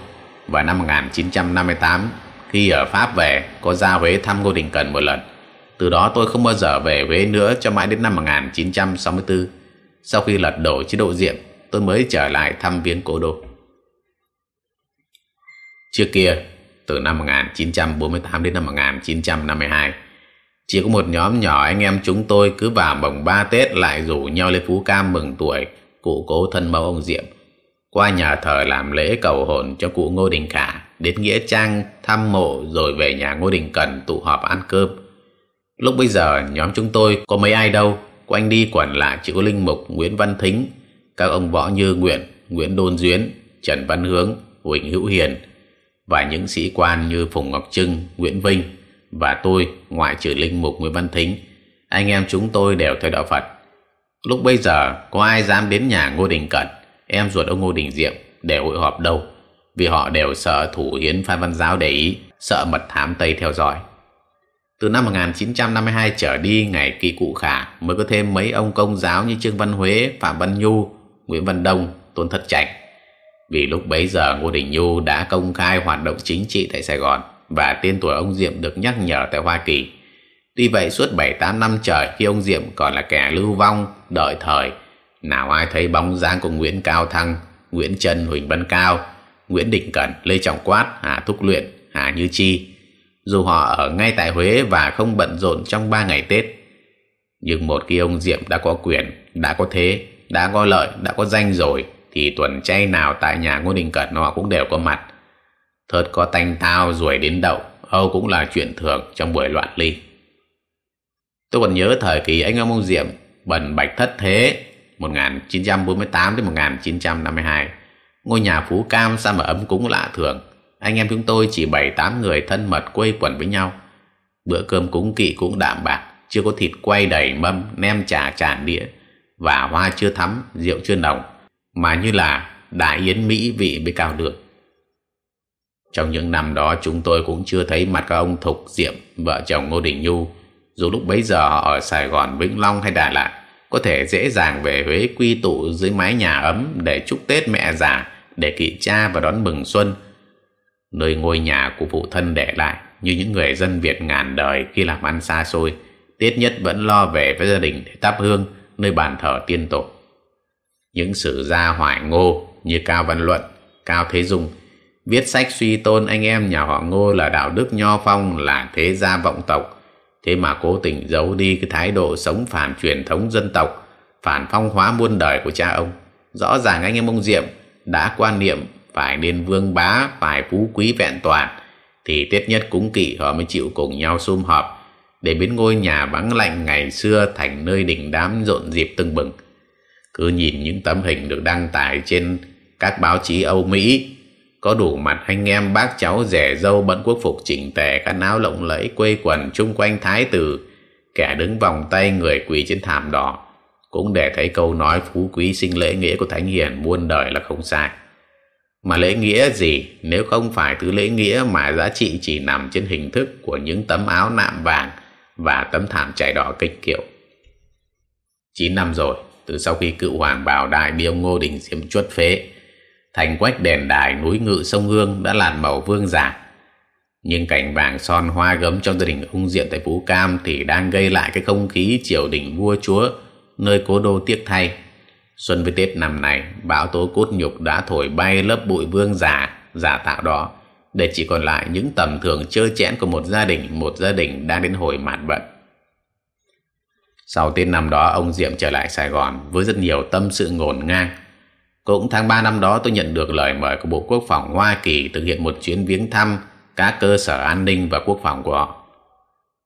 và năm 1958 khi ở Pháp về có ra Huế thăm Ngô Đình Cần một lần. Từ đó tôi không bao giờ về Huế nữa cho mãi đến năm 1964. Sau khi lật đổ chế độ Diệm, tôi mới trở lại thăm viếng cố đô. Trước kia, từ năm 1948 đến năm 1952, chỉ có một nhóm nhỏ anh em chúng tôi cứ vào mồng ba Tết lại rủ nhau lên Phú Cam mừng tuổi cụ cố thân mẫu ông Diệm. Qua nhà thờ làm lễ cầu hồn cho cụ Ngô Đình Khả, đến Nghĩa Trang thăm mộ rồi về nhà Ngô Đình Cần tụ họp ăn cơm. Lúc bây giờ nhóm chúng tôi có mấy ai đâu Quanh đi quẩn lại chỉ có Linh Mục Nguyễn Văn Thính Các ông võ như Nguyện Nguyễn Đôn Duyến Trần Văn Hướng Huỳnh Hữu Hiền Và những sĩ quan như Phùng Ngọc Trưng Nguyễn Vinh và tôi ngoại trừ Linh Mục Nguyễn Văn Thính Anh em chúng tôi đều theo đạo Phật. Lúc bây giờ có ai dám đến nhà Ngô Đình Cẩn Em ruột ông Ngô Đình Diệm Để hội họp đâu? Vì họ đều sợ thủ hiến Phan Văn Giáo để ý Sợ mật thám Tây theo dõi. Từ năm 1952 trở đi, ngày kỳ cụ khả mới có thêm mấy ông công giáo như Trương Văn Huế, Phạm Văn Nhu, Nguyễn Văn Đông, Tôn Thất Trạch. Vì lúc bấy giờ Ngô Đình Nhu đã công khai hoạt động chính trị tại Sài Gòn và tên tuổi ông Diệm được nhắc nhở tại Hoa Kỳ. Tuy vậy suốt 7-8 năm trời khi ông Diệm còn là kẻ lưu vong, đợi thời, nào ai thấy bóng dáng của Nguyễn Cao Thăng, Nguyễn Trân, Huỳnh Văn Cao, Nguyễn Đình Cẩn, Lê Trọng Quát, Hà Thúc Luyện, Hà Như Chi. Dù họ ở ngay tại Huế và không bận rộn trong 3 ngày Tết. Nhưng một khi ông Diệm đã có quyền, đã có thế, đã có lợi, đã có danh rồi, thì tuần chay nào tại nhà Ngô Đình Cẩn họ cũng đều có mặt. Thớt có tanh tao ruồi đến đậu, Âu cũng là chuyện thường trong buổi loạn ly. Tôi còn nhớ thời kỳ anh ông ông Diệm bần bạch thất thế 1948 đến 1952. Ngôi nhà Phú Cam sao mà ấm cúng lạ thường. Anh em chúng tôi chỉ 7-8 người thân mật quây quần với nhau. Bữa cơm cúng kỵ cũng đạm bạc, chưa có thịt quay đầy mâm, nem trà tràn đĩa và hoa chưa thắm, rượu chưa nồng, mà như là đại yến mỹ vị với cao đường trong những năm đó chúng tôi cũng chưa thấy mặt các ông Thục Diệm, vợ chồng Ngô Đình Nhu, dù lúc bấy giờ họ ở Sài Gòn, Vĩnh Long hay Đà Lạt, có thể dễ dàng về Huế quy tụ dưới mái nhà ấm để chúc Tết mẹ già, để kỵ cha và đón mừng xuân. Nơi ngôi nhà của phụ thân để lại như những người dân Việt ngàn đời khi làm ăn xa xôi, Tết nhất vẫn lo về với gia đình để tắp hương nơi bàn thờ tiên tổ. Những sử gia hoài ngô như Cao Văn Luận, Cao Thế Dung viết sách suy tôn anh em nhà họ ngô là đạo đức nho phong, là thế gia vọng tộc. Thế mà cố tình giấu đi cái thái độ sống phản truyền thống dân tộc, phản phong hóa muôn đời của cha ông. Rõ ràng anh em ông diệm đã quan niệm phải nên vương bá, phải phú quý vẹn toàn, thì tết nhất cúng kỵ họ mới chịu cùng nhau sum họp để biến ngôi nhà vắng lạnh ngày xưa thành nơi đình đám rộn dịp tưng bừng. Cứ nhìn những tấm hình được đăng tải trên các báo chí Âu Mỹ có đủ mặt anh em, bác cháu rẻ dâu bận quốc phục chỉnh tề, khăn áo lộng lẫy, quây quần chung quanh thái tử. Kẻ đứng vòng tay người quỳ trên thảm đỏ. Cũng để thấy câu nói phú quý sinh lễ nghĩa của thánh hiền muôn đời là không sai. Mà lễ nghĩa gì? Nếu không phải thứ lễ nghĩa mà giá trị chỉ nằm trên hình thức của những tấm áo nạm vàng và tấm thảm trải đỏ kịch kiệu. Chín năm rồi, từ sau khi cựu hoàng bảo đại bị ông ngô đình diệm chuất phế thành quách đèn đài núi ngự sông hương đã làn màu vương giả. Nhưng cảnh vàng son hoa gấm trong gia đình ông diện tại phú cam thì đang gây lại cái không khí triều đình vua chúa, nơi cố đô tiếc thay. Xuân với tết năm này bão tố cốt nhục đã thổi bay lớp bụi vương giả giả tạo đó. Để chỉ còn lại những tầm thường trơ chẽn của một gia đình, một gia đình đang đến hồi mạt bận. Sau tết năm đó, ông diệm trở lại sài gòn với rất nhiều tâm sự ngổn ngang cũng tháng 3 năm đó tôi nhận được lời mời của Bộ Quốc phòng Hoa Kỳ thực hiện một chuyến viếng thăm các cơ sở an ninh và quốc phòng của họ.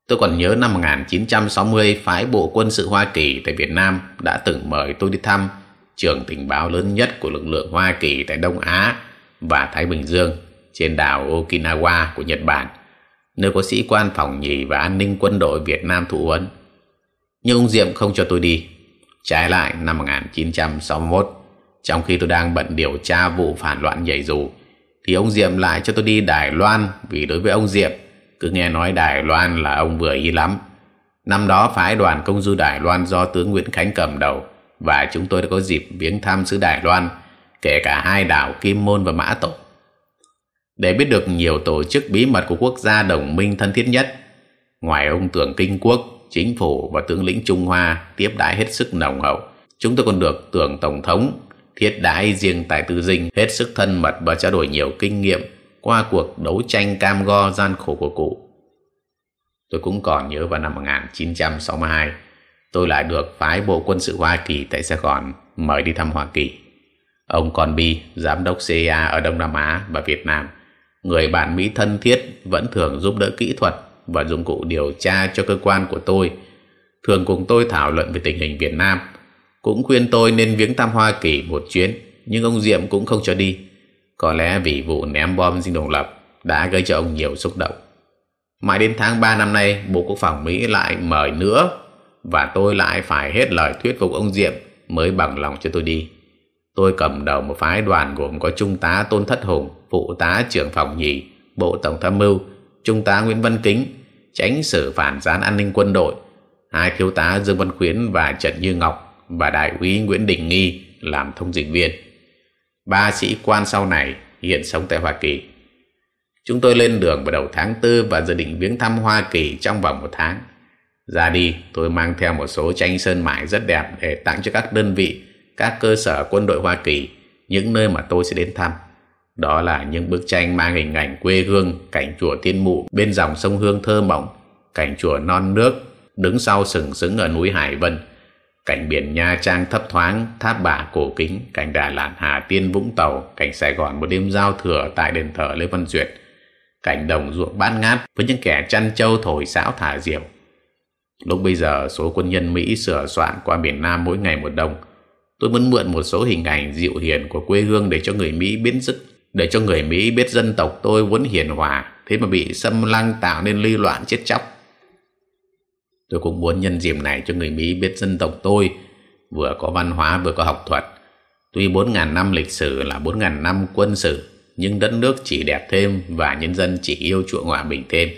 Tôi còn nhớ năm 1960 phái Bộ Quân sự Hoa Kỳ tại Việt Nam đã từng mời tôi đi thăm trường tình báo lớn nhất của lực lượng Hoa Kỳ tại Đông Á và Thái Bình Dương trên đảo Okinawa của Nhật Bản, nơi có sĩ quan phòng nhì và an ninh quân đội Việt Nam thụ huấn. Nhưng ông Diệm không cho tôi đi. Trái lại năm 1961, trong khi tôi đang bận điều tra vụ phản loạn nhảy dù thì ông Diệm lại cho tôi đi Đài Loan vì đối với ông Diệm cứ nghe nói Đài Loan là ông vừa ý lắm. Năm đó phái đoàn công du Đài Loan do tướng Nguyễn Khánh cầm đầu và chúng tôi đã có dịp viếng thăm xứ Đài Loan kể cả hai đảo Kim Môn và Mã Tổ. Để biết được nhiều tổ chức bí mật của quốc gia đồng minh thân thiết nhất, ngoài ông tưởng kinh quốc, chính phủ và tướng lĩnh Trung Hoa tiếp đãi hết sức nồng hậu, chúng tôi còn được tưởng Tổng thống thiết đãi riêng tại tư dinh hết sức thân mật và trao đổi nhiều kinh nghiệm qua cuộc đấu tranh cam go gian khổ của cụ. Tôi cũng còn nhớ vào năm 1962, tôi lại được phái Bộ Quân sự Hoa Kỳ tại Sài Gòn mời đi thăm Hoa Kỳ. Ông Conby, giám đốc CIA ở Đông Nam Á và Việt Nam, người bạn Mỹ thân thiết vẫn thường giúp đỡ kỹ thuật và dụng cụ điều tra cho cơ quan của tôi, thường cùng tôi thảo luận về tình hình Việt Nam – cũng khuyên tôi nên viếng thăm Hoa Kỳ một chuyến, nhưng ông Diệm cũng không cho đi. Có lẽ vì vụ ném bom dinh độc lập đã gây cho ông nhiều xúc động. Mãi đến tháng 3 năm nay, Bộ Quốc phòng Mỹ lại mời nữa và tôi lại phải hết lời thuyết phục ông Diệm mới bằng lòng cho tôi đi. Tôi cầm đầu một phái đoàn gồm có Trung tá Tôn Thất Hùng, Phụ tá trưởng phòng nhì, Bộ Tổng tham mưu, Trung tá Nguyễn Văn Kính, tránh sử phản gián an ninh quân đội hai thiếu tá dương văn khuyến và trần như ngọc và đại úy nguyễn đình nghi làm thông dịch viên. Ba sĩ quan sau này hiện sống tại hoa kỳ. Chúng tôi lên đường vào đầu tháng tư và dự định viếng thăm hoa kỳ trong vòng một tháng. Ra đi, tôi mang theo một số tranh sơn mài rất đẹp để tặng cho các đơn vị, các cơ sở quân đội hoa kỳ, những nơi mà tôi sẽ đến thăm. Đó là những bức tranh mang hình ảnh quê hương, cảnh chùa tiên mụ bên dòng sông hương thơ mộng, cảnh chùa non nước, đứng sau sừng sững ở núi hải vân cảnh biển nha trang thấp thoáng tháp bà cổ kính cảnh đà lạt hà tiên vũng tàu cảnh sài gòn một đêm giao thừa tại đền thờ lê văn duyệt. Cảnh đồng ruộng bát ngát với những kẻ chăn trâu thổi sáo thả diều. Lúc bây giờ số quân nhân mỹ sửa soạn qua miền nam mỗi ngày một đông. Tôi muốn mượn một số hình ảnh dịu hiền của quê hương để cho người mỹ biến sức để cho người Mỹ biết dân tộc tôi vốn hiền hòa, thế mà bị xâm lăng tạo nên ly loạn chết chóc. Tôi cũng muốn nhân dịp này cho người Mỹ biết dân tộc tôi vừa có văn hóa vừa có học thuật. Tuy 4.000 năm lịch sử là 4.000 năm quân sự, nhưng đất nước chỉ đẹp thêm và nhân dân chỉ yêu chuộng hòa bình thêm.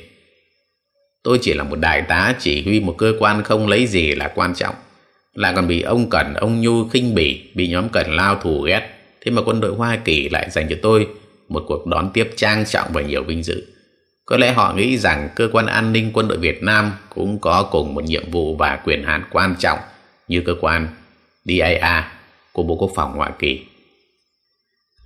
Tôi chỉ là một đại tá chỉ huy một cơ quan không lấy gì là quan trọng. Lại còn bị ông Cẩn, ông Nhu khinh bỉ, bị nhóm Cẩn lao thù ghét thế mà quân đội Hoa Kỳ lại dành cho tôi một cuộc đón tiếp trang trọng và nhiều vinh dự. Có lẽ họ nghĩ rằng cơ quan an ninh quân đội Việt Nam cũng có cùng một nhiệm vụ và quyền hạn quan trọng như cơ quan DIA của Bộ Quốc phòng Hoa Kỳ.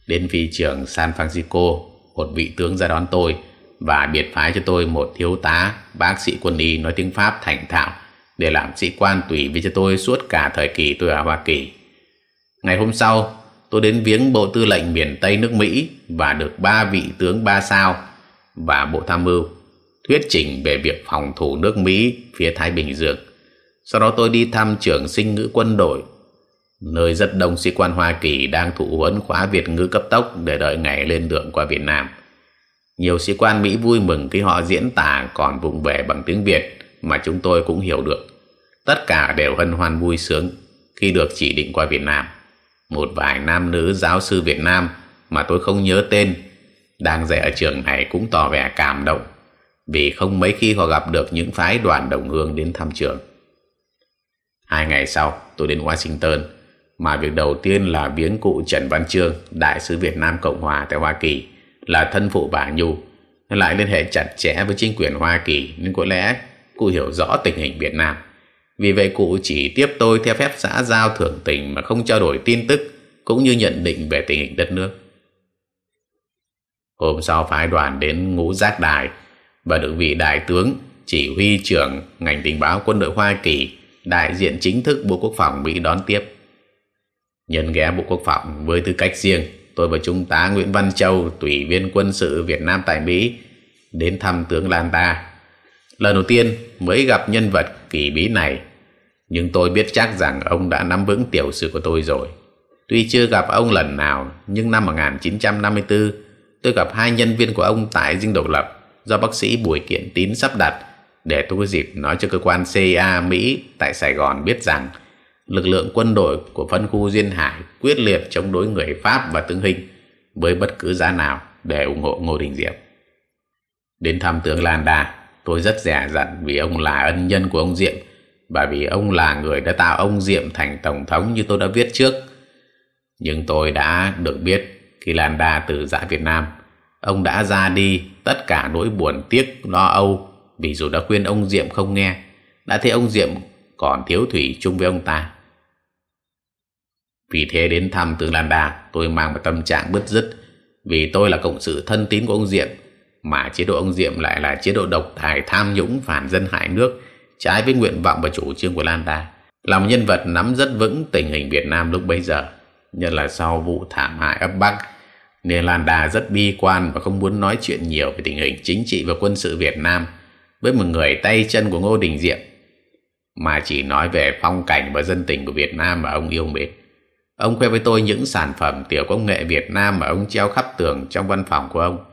Đến phi trường San Francisco, một vị tướng ra đón tôi và biệt phái cho tôi một thiếu tá bác sĩ quân y nói tiếng Pháp thành thạo để làm sĩ quan tùy với cho tôi suốt cả thời kỳ tôi ở Hoa Kỳ. Ngày hôm sau, tôi đến viếng bộ tư lệnh miền Tây nước Mỹ và được ba vị tướng ba sao và bộ tham mưu thuyết trình về việc phòng thủ nước Mỹ phía Thái Bình Dương. Sau đó tôi đi thăm trưởng sinh ngữ quân đội, nơi rất đông sĩ quan Hoa Kỳ đang thụ huấn khóa Việt ngữ cấp tốc để đợi ngày lên đường qua Việt Nam. Nhiều sĩ quan Mỹ vui mừng khi họ diễn tả còn vùng về bằng tiếng Việt mà chúng tôi cũng hiểu được. Tất cả đều hân hoan vui sướng khi được chỉ định qua Việt Nam một vài nam nữ giáo sư Việt Nam mà tôi không nhớ tên đang dạy ở trường này cũng tỏ vẻ cảm động vì không mấy khi họ gặp được những phái đoàn đồng hương đến thăm trường. Hai ngày sau, tôi đến Washington, mà việc đầu tiên là viếng cụ Trần Văn Trương, đại sứ Việt Nam Cộng Hòa tại Hoa Kỳ, là thân phụ bà Nhu, lại liên hệ chặt chẽ với chính quyền Hoa Kỳ nên có lẽ cụ hiểu rõ tình hình Việt Nam. Vì vậy cụ chỉ tiếp tôi theo phép xã giao thưởng tình mà không trao đổi tin tức cũng như nhận định về tình hình đất nước. Hôm sau phái đoàn đến ngũ giác đài và được vị đại tướng chỉ huy trưởng ngành tình báo quân đội Hoa Kỳ đại diện chính thức Bộ Quốc phòng Mỹ đón tiếp. Nhân ghé Bộ Quốc phòng với tư cách riêng, tôi và Trung tá Nguyễn Văn Châu, tùy viên quân sự Việt Nam tại Mỹ, đến thăm tướng Lan Ta Lần đầu tiên mới gặp nhân vật kỳ bí này, nhưng tôi biết chắc rằng ông đã nắm vững tiểu sử của tôi rồi. Tuy chưa gặp ông lần nào, nhưng năm 1954, tôi gặp hai nhân viên của ông tại Dinh Độc Lập do bác sĩ Bùi Kiện Tín sắp đặt để tôi có dịp nói cho cơ quan CIA Mỹ tại Sài Gòn biết rằng lực lượng quân đội của phân khu Duyên Hải quyết liệt chống đối người Pháp và tướng Hình với bất cứ giá nào để ủng hộ Ngô Đình Diệm. Đến thăm tướng Lan Đà, Tôi rất rẻ dặn vì ông là ân nhân của ông Diệm và vì ông là người đã tạo ông Diệm thành Tổng thống như tôi đã viết trước. Nhưng tôi đã được biết khi Lan Đa từ giã Việt Nam, ông đã ra đi tất cả nỗi buồn tiếc lo âu. Vì dù đã khuyên ông Diệm không nghe, đã thấy ông Diệm còn thiếu thủy chung với ông ta. Vì thế đến thăm tướng Lan Đa, tôi mang một tâm trạng bứt rứt. Vì tôi là cộng sự thân tín của ông Diệm mà chế độ ông Diệm lại là chế độ độc tài tham nhũng phản dân hại nước trái với nguyện vọng và chủ trương của Lan Đa, là một nhân vật nắm rất vững tình hình Việt Nam lúc bấy giờ nhất là sau vụ thảm hại ấp Bắc nên Lan Đà rất bi quan và không muốn nói chuyện nhiều về tình hình chính trị và quân sự Việt Nam với một người tay chân của Ngô Đình Diệm mà chỉ nói về phong cảnh và dân tình của Việt Nam mà ông yêu mến. Ông khoe với tôi những sản phẩm tiểu công nghệ Việt Nam mà ông treo khắp tường trong văn phòng của ông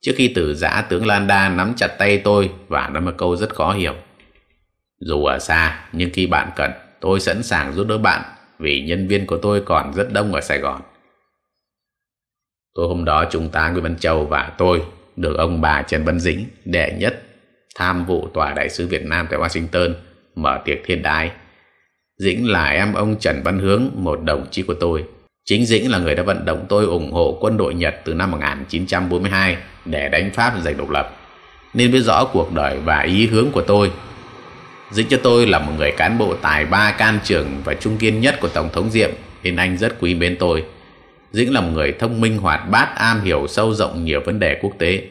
Trước khi từ giã tướng Lan Đa nắm chặt tay tôi và nói một câu rất khó hiểu. Dù ở xa, nhưng khi bạn cần, tôi sẵn sàng giúp đỡ bạn vì nhân viên của tôi còn rất đông ở Sài Gòn. Tối hôm đó chúng ta Nguyễn Văn Châu và tôi được ông bà Trần Văn Dĩnh đệ nhất tham vụ tòa đại sứ Việt Nam tại Washington mở tiệc thiên đái. Dĩnh là em ông Trần Văn Hướng, một đồng chí của tôi. Chính Dĩnh là người đã vận động tôi ủng hộ quân đội Nhật từ năm 1942 để đánh Pháp giành độc lập, nên biết rõ cuộc đời và ý hướng của tôi. Dĩnh cho tôi là một người cán bộ tài ba can trường và trung kiên nhất của Tổng thống Diệm, nên anh rất quý mến tôi. Dĩnh là một người thông minh hoạt bát, am hiểu sâu rộng nhiều vấn đề quốc tế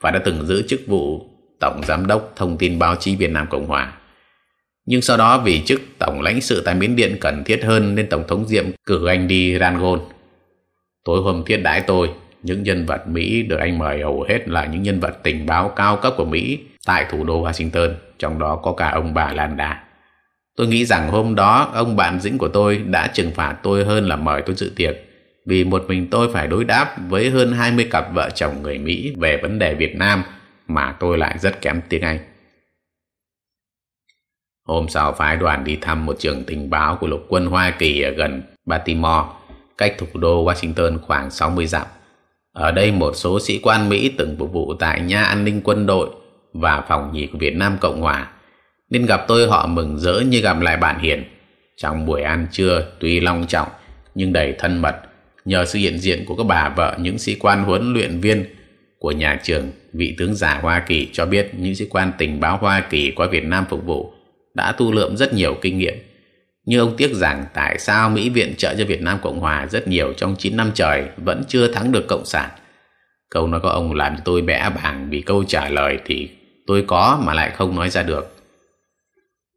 và đã từng giữ chức vụ Tổng Giám đốc Thông tin Báo chí Việt Nam Cộng Hòa. Nhưng sau đó vì chức Tổng lãnh sự tại Miến Điện cần thiết hơn nên Tổng thống Diệm cử anh đi Rangoon. Tối hôm thiết đãi tôi, những nhân vật Mỹ được anh mời hầu hết là những nhân vật tình báo cao cấp của Mỹ tại thủ đô Washington, trong đó có cả ông bà Landa. Tôi nghĩ rằng hôm đó ông bạn dĩnh của tôi đã trừng phạt tôi hơn là mời tôi dự tiệc vì một mình tôi phải đối đáp với hơn 20 cặp vợ chồng người Mỹ về vấn đề Việt Nam mà tôi lại rất kém tiếng Anh. Hôm sau phái đoàn đi thăm một trường tình báo của lục quân Hoa Kỳ ở gần Baltimore, cách thủ đô Washington khoảng 60 dặm. Ở đây một số sĩ quan Mỹ từng phục vụ tại nhà an ninh quân đội và phòng nhì của Việt Nam Cộng Hòa, nên gặp tôi họ mừng rỡ như gặp lại bạn hiền. Trong buổi ăn trưa tuy long trọng nhưng đầy thân mật, nhờ sự hiện diện của các bà vợ những sĩ quan huấn luyện viên của nhà trường, vị tướng giả Hoa Kỳ cho biết những sĩ quan tình báo Hoa Kỳ qua Việt Nam phục vụ đã tu lượm rất nhiều kinh nghiệm. Nhưng ông tiếc rằng tại sao Mỹ viện trợ cho Việt Nam Cộng Hòa rất nhiều trong 9 năm trời vẫn chưa thắng được Cộng sản. Câu nói của ông làm cho tôi bẽ bàng vì câu trả lời thì tôi có mà lại không nói ra được.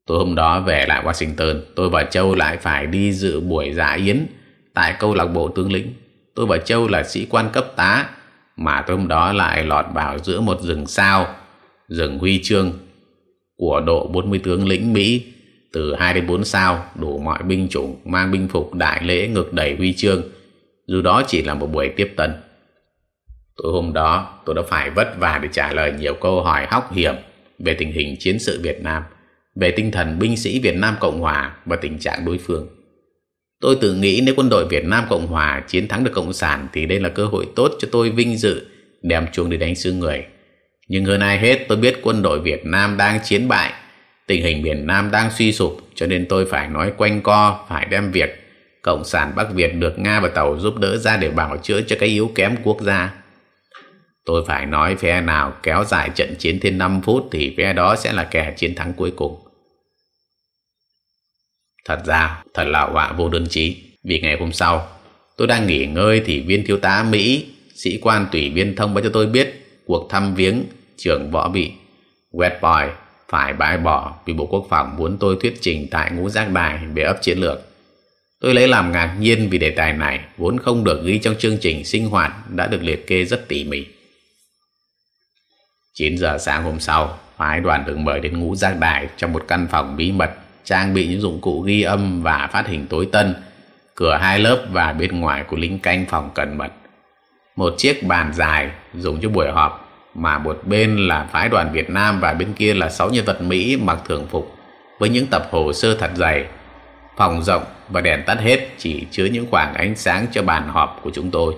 Tối hôm đó về lại Washington, tôi và Châu lại phải đi dự buổi dạ yến tại câu lạc bộ tướng lĩnh. Tôi và Châu là sĩ quan cấp tá, mà tôi hôm đó lại lọt vào giữa một rừng sao, rừng huy chương của độ 40 tướng lĩnh Mỹ. Từ 2 đến 4 sao đủ mọi binh chủng mang binh phục đại lễ ngực đầy huy chương. Dù đó chỉ là một buổi tiếp tân. Tối hôm đó tôi đã phải vất vả để trả lời nhiều câu hỏi hóc hiểm về tình hình chiến sự Việt Nam về tinh thần binh sĩ Việt Nam Cộng Hòa và tình trạng đối phương tôi tự nghĩ nếu quân đội Việt Nam Cộng Hòa chiến thắng được Cộng sản thì đây là cơ hội tốt cho tôi vinh dự đem chuông đi đánh xứ người nhưng hơn ai hết tôi biết quân đội Việt Nam đang chiến bại, tình hình miền Nam đang suy sụp cho nên tôi phải nói quanh co, phải đem việc Cộng sản Bắc Việt được Nga và Tàu giúp đỡ ra để bảo chữa cho cái yếu kém quốc gia. Tôi phải nói phe nào kéo dài trận chiến thêm 5 phút thì phe đó sẽ là kẻ chiến thắng cuối cùng. Thật ra, thật là họa vô đơn chí. Vì ngày hôm sau, tôi đang nghỉ ngơi thì viên thiếu tá Mỹ, sĩ quan tùy viên thông báo cho tôi biết cuộc thăm viếng trưởng võ bị Westboy phải bãi bỏ vì Bộ Quốc phòng muốn tôi thuyết trình tại ngũ giác đài về ấp chiến lược. Tôi lấy làm ngạc nhiên vì đề tài này vốn không được ghi trong chương trình sinh hoạt đã được liệt kê rất tỉ mỉ. 9 giờ sáng hôm sau, phái đoàn được mời đến ngũ giác đài trong một căn phòng bí mật trang bị những dụng cụ ghi âm và phát hình tối tân, cửa hai lớp và bên ngoài của lính canh phòng cẩn mật. Một chiếc bàn dài dùng cho buổi họp mà một bên là phái đoàn Việt Nam và bên kia là sáu nhân vật Mỹ mặc thường phục với những tập hồ sơ thật dày. Phòng rộng và đèn tắt hết chỉ chứa những khoảng ánh sáng cho bàn họp của chúng tôi.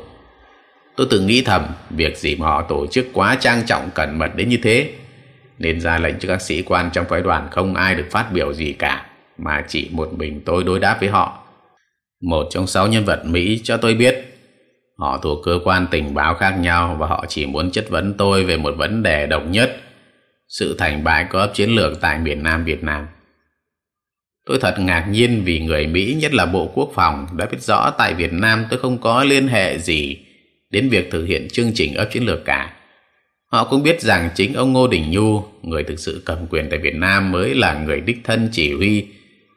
Tôi từng nghĩ thầm việc gì mà họ tổ chức quá trang trọng cẩn mật đến như thế? Nên ra lệnh cho các sĩ quan trong phái đoàn không ai được phát biểu gì cả mà chỉ một mình tôi đối đáp với họ một trong sáu nhân vật Mỹ cho tôi biết Họ thuộc cơ quan tình báo khác nhau và họ chỉ muốn chất vấn tôi về một vấn đề độc nhất, sự thành bại của ấp chiến lược tại miền Nam Việt Nam. Tôi thật ngạc nhiên vì người Mỹ, nhất là Bộ Quốc phòng, đã biết rõ tại Việt Nam tôi không có liên hệ gì đến việc thực hiện chương trình ấp chiến lược cả. Họ cũng biết rằng chính ông Ngô Đình Nhu, người thực sự cầm quyền tại Việt Nam mới là người đích thân chỉ huy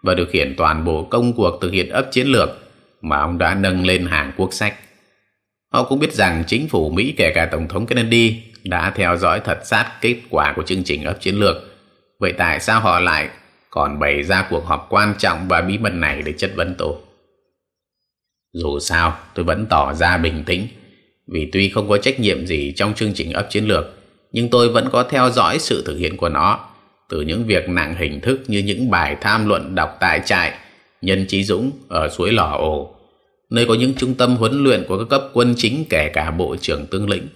và điều khiển toàn bộ công cuộc thực hiện ấp chiến lược mà ông đã nâng lên hàng quốc sách. Họ cũng biết rằng chính phủ Mỹ kể cả Tổng thống Kennedy đã theo dõi thật sát kết quả của chương trình ấp chiến lược. Vậy tại sao họ lại còn bày ra cuộc họp quan trọng và bí mật này để chất vấn tôi? Dù sao, tôi vẫn tỏ ra bình tĩnh vì tuy không có trách nhiệm gì trong chương trình ấp chiến lược nhưng tôi vẫn có theo dõi sự thực hiện của nó từ những việc nặng hình thức như những bài tham luận đọc tại trại nhân trí dũng ở suối lò ồ nơi có những trung tâm huấn luyện của các cấp quân chính kể cả bộ trưởng tương lĩnh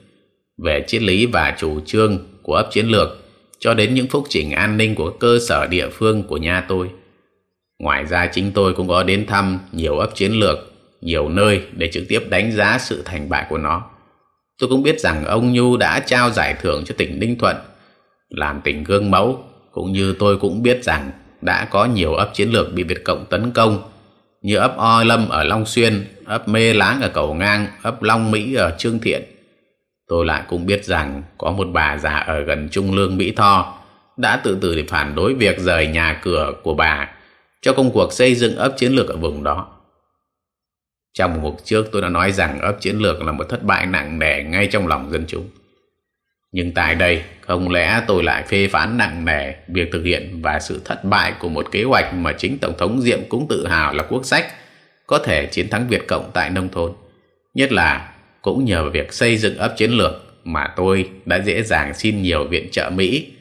về triết lý và chủ trương của ấp chiến lược cho đến những phúc trình an ninh của cơ sở địa phương của nhà tôi. Ngoài ra chính tôi cũng có đến thăm nhiều ấp chiến lược, nhiều nơi để trực tiếp đánh giá sự thành bại của nó. Tôi cũng biết rằng ông Nhu đã trao giải thưởng cho tỉnh Ninh Thuận, làm tỉnh gương mẫu, cũng như tôi cũng biết rằng đã có nhiều ấp chiến lược bị Việt Cộng tấn công, như ấp O Lâm ở Long Xuyên, ấp Mê Láng ở Cầu Ngang, ấp Long Mỹ ở Trương Thiện. Tôi lại cũng biết rằng có một bà già ở gần Trung Lương Mỹ Tho đã tự tử để phản đối việc rời nhà cửa của bà cho công cuộc xây dựng ấp chiến lược ở vùng đó. Trong một trước tôi đã nói rằng ấp chiến lược là một thất bại nặng nề ngay trong lòng dân chúng. Nhưng tại đây, không lẽ tôi lại phê phán nặng nề việc thực hiện và sự thất bại của một kế hoạch mà chính Tổng thống Diệm cũng tự hào là quốc sách có thể chiến thắng Việt Cộng tại nông thôn. Nhất là cũng nhờ việc xây dựng ấp chiến lược mà tôi đã dễ dàng xin nhiều viện trợ Mỹ.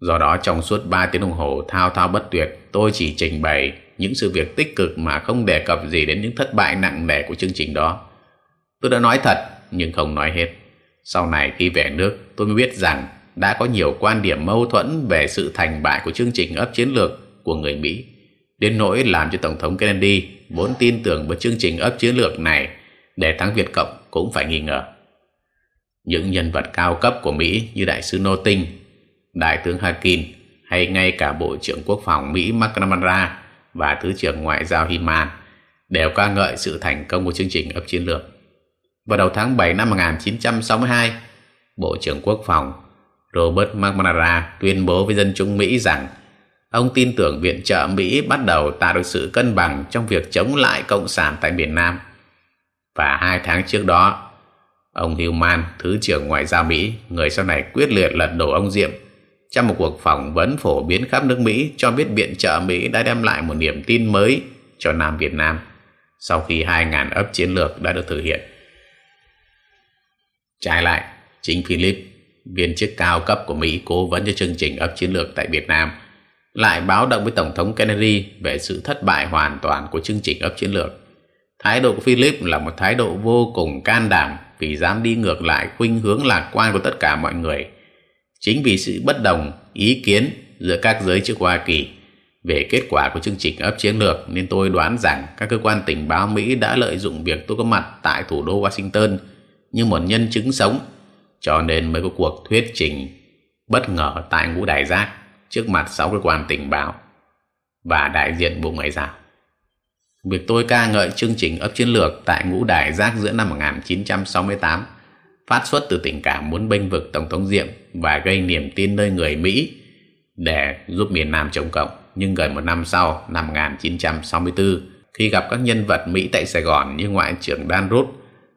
Do đó trong suốt 3 tiếng đồng hồ thao thao bất tuyệt, tôi chỉ trình bày những sự việc tích cực mà không đề cập gì đến những thất bại nặng nề của chương trình đó. Tôi đã nói thật nhưng không nói hết. Sau này khi về nước, tôi mới biết rằng đã có nhiều quan điểm mâu thuẫn về sự thành bại của chương trình ấp chiến lược của người Mỹ. Đến nỗi làm cho Tổng thống Kennedy vốn tin tưởng vào chương trình ấp chiến lược này để thắng Việt Cộng cũng phải nghi ngờ. Những nhân vật cao cấp của Mỹ như Đại sứ Nô Tinh, Đại tướng Harkin hay ngay cả Bộ trưởng Quốc phòng Mỹ McNamara và Thứ trưởng Ngoại giao Himan đều ca ngợi sự thành công của chương trình ấp chiến lược. Vào đầu tháng 7 năm 1962, Bộ trưởng Quốc phòng Robert McNamara tuyên bố với dân chúng Mỹ rằng ông tin tưởng viện trợ Mỹ bắt đầu tạo được sự cân bằng trong việc chống lại Cộng sản tại miền Nam. Và hai tháng trước đó, ông Hillman, Thứ trưởng Ngoại giao Mỹ, người sau này quyết liệt lật đổ ông Diệm, trong một cuộc phỏng vấn phổ biến khắp nước Mỹ cho biết viện trợ Mỹ đã đem lại một niềm tin mới cho Nam Việt Nam sau khi 2.000 ấp chiến lược đã được thực hiện. Trái lại, chính Philip, viên chức cao cấp của Mỹ cố vấn cho chương trình ấp chiến lược tại Việt Nam, lại báo động với Tổng thống Kennedy về sự thất bại hoàn toàn của chương trình ấp chiến lược. Thái độ của Philip là một thái độ vô cùng can đảm vì dám đi ngược lại khuynh hướng lạc quan của tất cả mọi người. Chính vì sự bất đồng, ý kiến giữa các giới chức Hoa Kỳ về kết quả của chương trình ấp chiến lược nên tôi đoán rằng các cơ quan tình báo Mỹ đã lợi dụng việc tôi có mặt tại thủ đô Washington như một nhân chứng sống cho nên mới có cuộc thuyết trình bất ngờ tại ngũ đại giác trước mặt sáu cơ quan tình báo và đại diện bộ ngoại giao. Việc tôi ca ngợi chương trình ấp chiến lược tại ngũ đại giác giữa năm 1968 phát xuất từ tình cảm muốn bênh vực Tổng thống Diệm và gây niềm tin nơi người Mỹ để giúp miền Nam chống cộng. Nhưng gần một năm sau, năm 1964, khi gặp các nhân vật Mỹ tại Sài Gòn như Ngoại trưởng Dan Root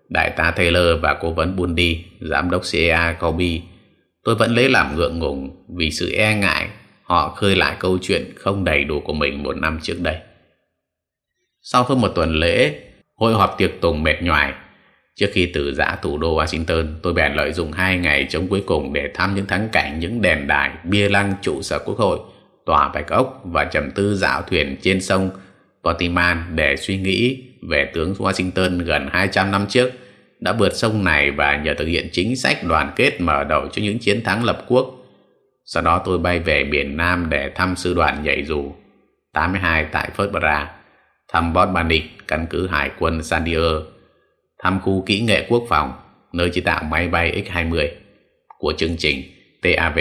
đại tá Taylor và cố vấn Bundy, giám đốc CIA Kobe, tôi vẫn lấy làm ngượng ngùng vì sự e ngại họ khơi lại câu chuyện không đầy đủ của mình một năm trước đây. Sau hơn một tuần lễ, hội họp tiệc tùng mệt nhoài, trước khi từ giã thủ đô Washington, tôi bèn lợi dụng hai ngày chống cuối cùng để thăm những thắng cảnh những đèn đài, bia lăng trụ sở quốc hội, tòa bạch ốc và trầm tư dạo thuyền trên sông Potiman để suy nghĩ về tướng Washington gần 200 năm trước đã vượt sông này và nhờ thực hiện chính sách đoàn kết mở đầu cho những chiến thắng lập quốc. Sau đó tôi bay về miền Nam để thăm sư đoàn nhảy dù 82 tại Fort Ra, thăm Botbanic, căn cứ hải quân San Diego, thăm khu kỹ nghệ quốc phòng, nơi chế tạo máy bay X-20 của chương trình TAV,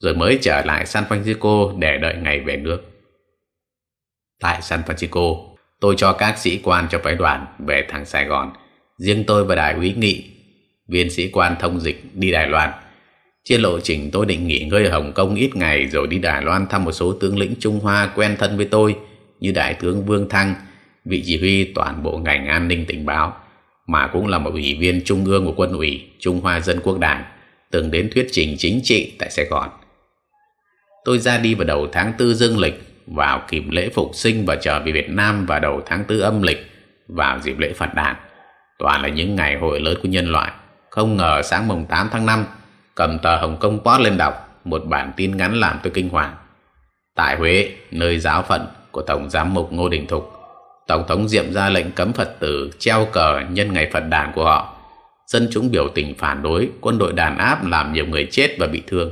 rồi mới trở lại San Francisco để đợi ngày về nước. Tại San Francisco, tôi cho các sĩ quan cho phái đoàn về thẳng Sài Gòn. Riêng tôi và đại úy nghị viên sĩ quan thông dịch đi Đài Loan. Trên lộ trình tôi định nghỉ ngơi ở Hồng Kông ít ngày rồi đi Đài Loan thăm một số tướng lĩnh Trung Hoa quen thân với tôi như Đại tướng Vương Thăng vị chỉ huy toàn bộ ngành an ninh tình báo mà cũng là một ủy viên trung ương của quân ủy Trung Hoa Dân Quốc Đảng, từng đến thuyết trình chính trị tại Sài Gòn. Tôi ra đi vào đầu tháng tư dương lịch, vào kịp lễ phục sinh và trở về Việt Nam vào đầu tháng tư âm lịch, vào dịp lễ Phật đản toàn là những ngày hội lớn của nhân loại. Không ngờ sáng mùng 8 tháng 5 cầm tờ Hồng Kông Post lên đọc một bản tin ngắn làm tôi kinh hoàng. Tại Huế, nơi giáo phận của Tổng Giám mục Ngô Đình Thục Tổng thống Diệm ra lệnh cấm Phật tử treo cờ nhân ngày Phật đàn của họ. Dân chúng biểu tình phản đối, quân đội đàn áp làm nhiều người chết và bị thương.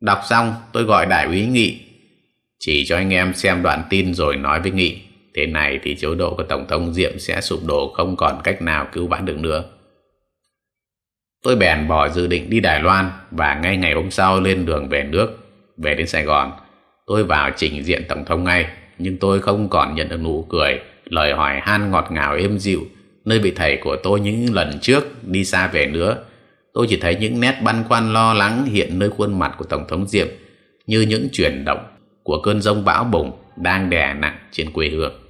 Đọc xong, tôi gọi đại úy Nghị. Chỉ cho anh em xem đoạn tin rồi nói với Nghị, Thế này thì chế độ của Tổng thống Diệm sẽ sụp đổ không còn cách nào cứu vãn được nữa. Tôi bèn bỏ dự định đi Đài Loan Và ngay ngày hôm sau lên đường về nước, Về đến Sài Gòn. Tôi vào trình diện Tổng thống ngay. Nhưng tôi không còn nhận được nụ cười, Lời hỏi han ngọt ngào êm dịu Nơi vị thầy của tôi những lần trước Đi xa về nữa, tôi chỉ thấy những nét băn khoăn lo lắng hiện nơi khuôn mặt của Tổng thống Diệm như những chuyển động của cơn rông bão bùng đang đè nặng trên quê hương.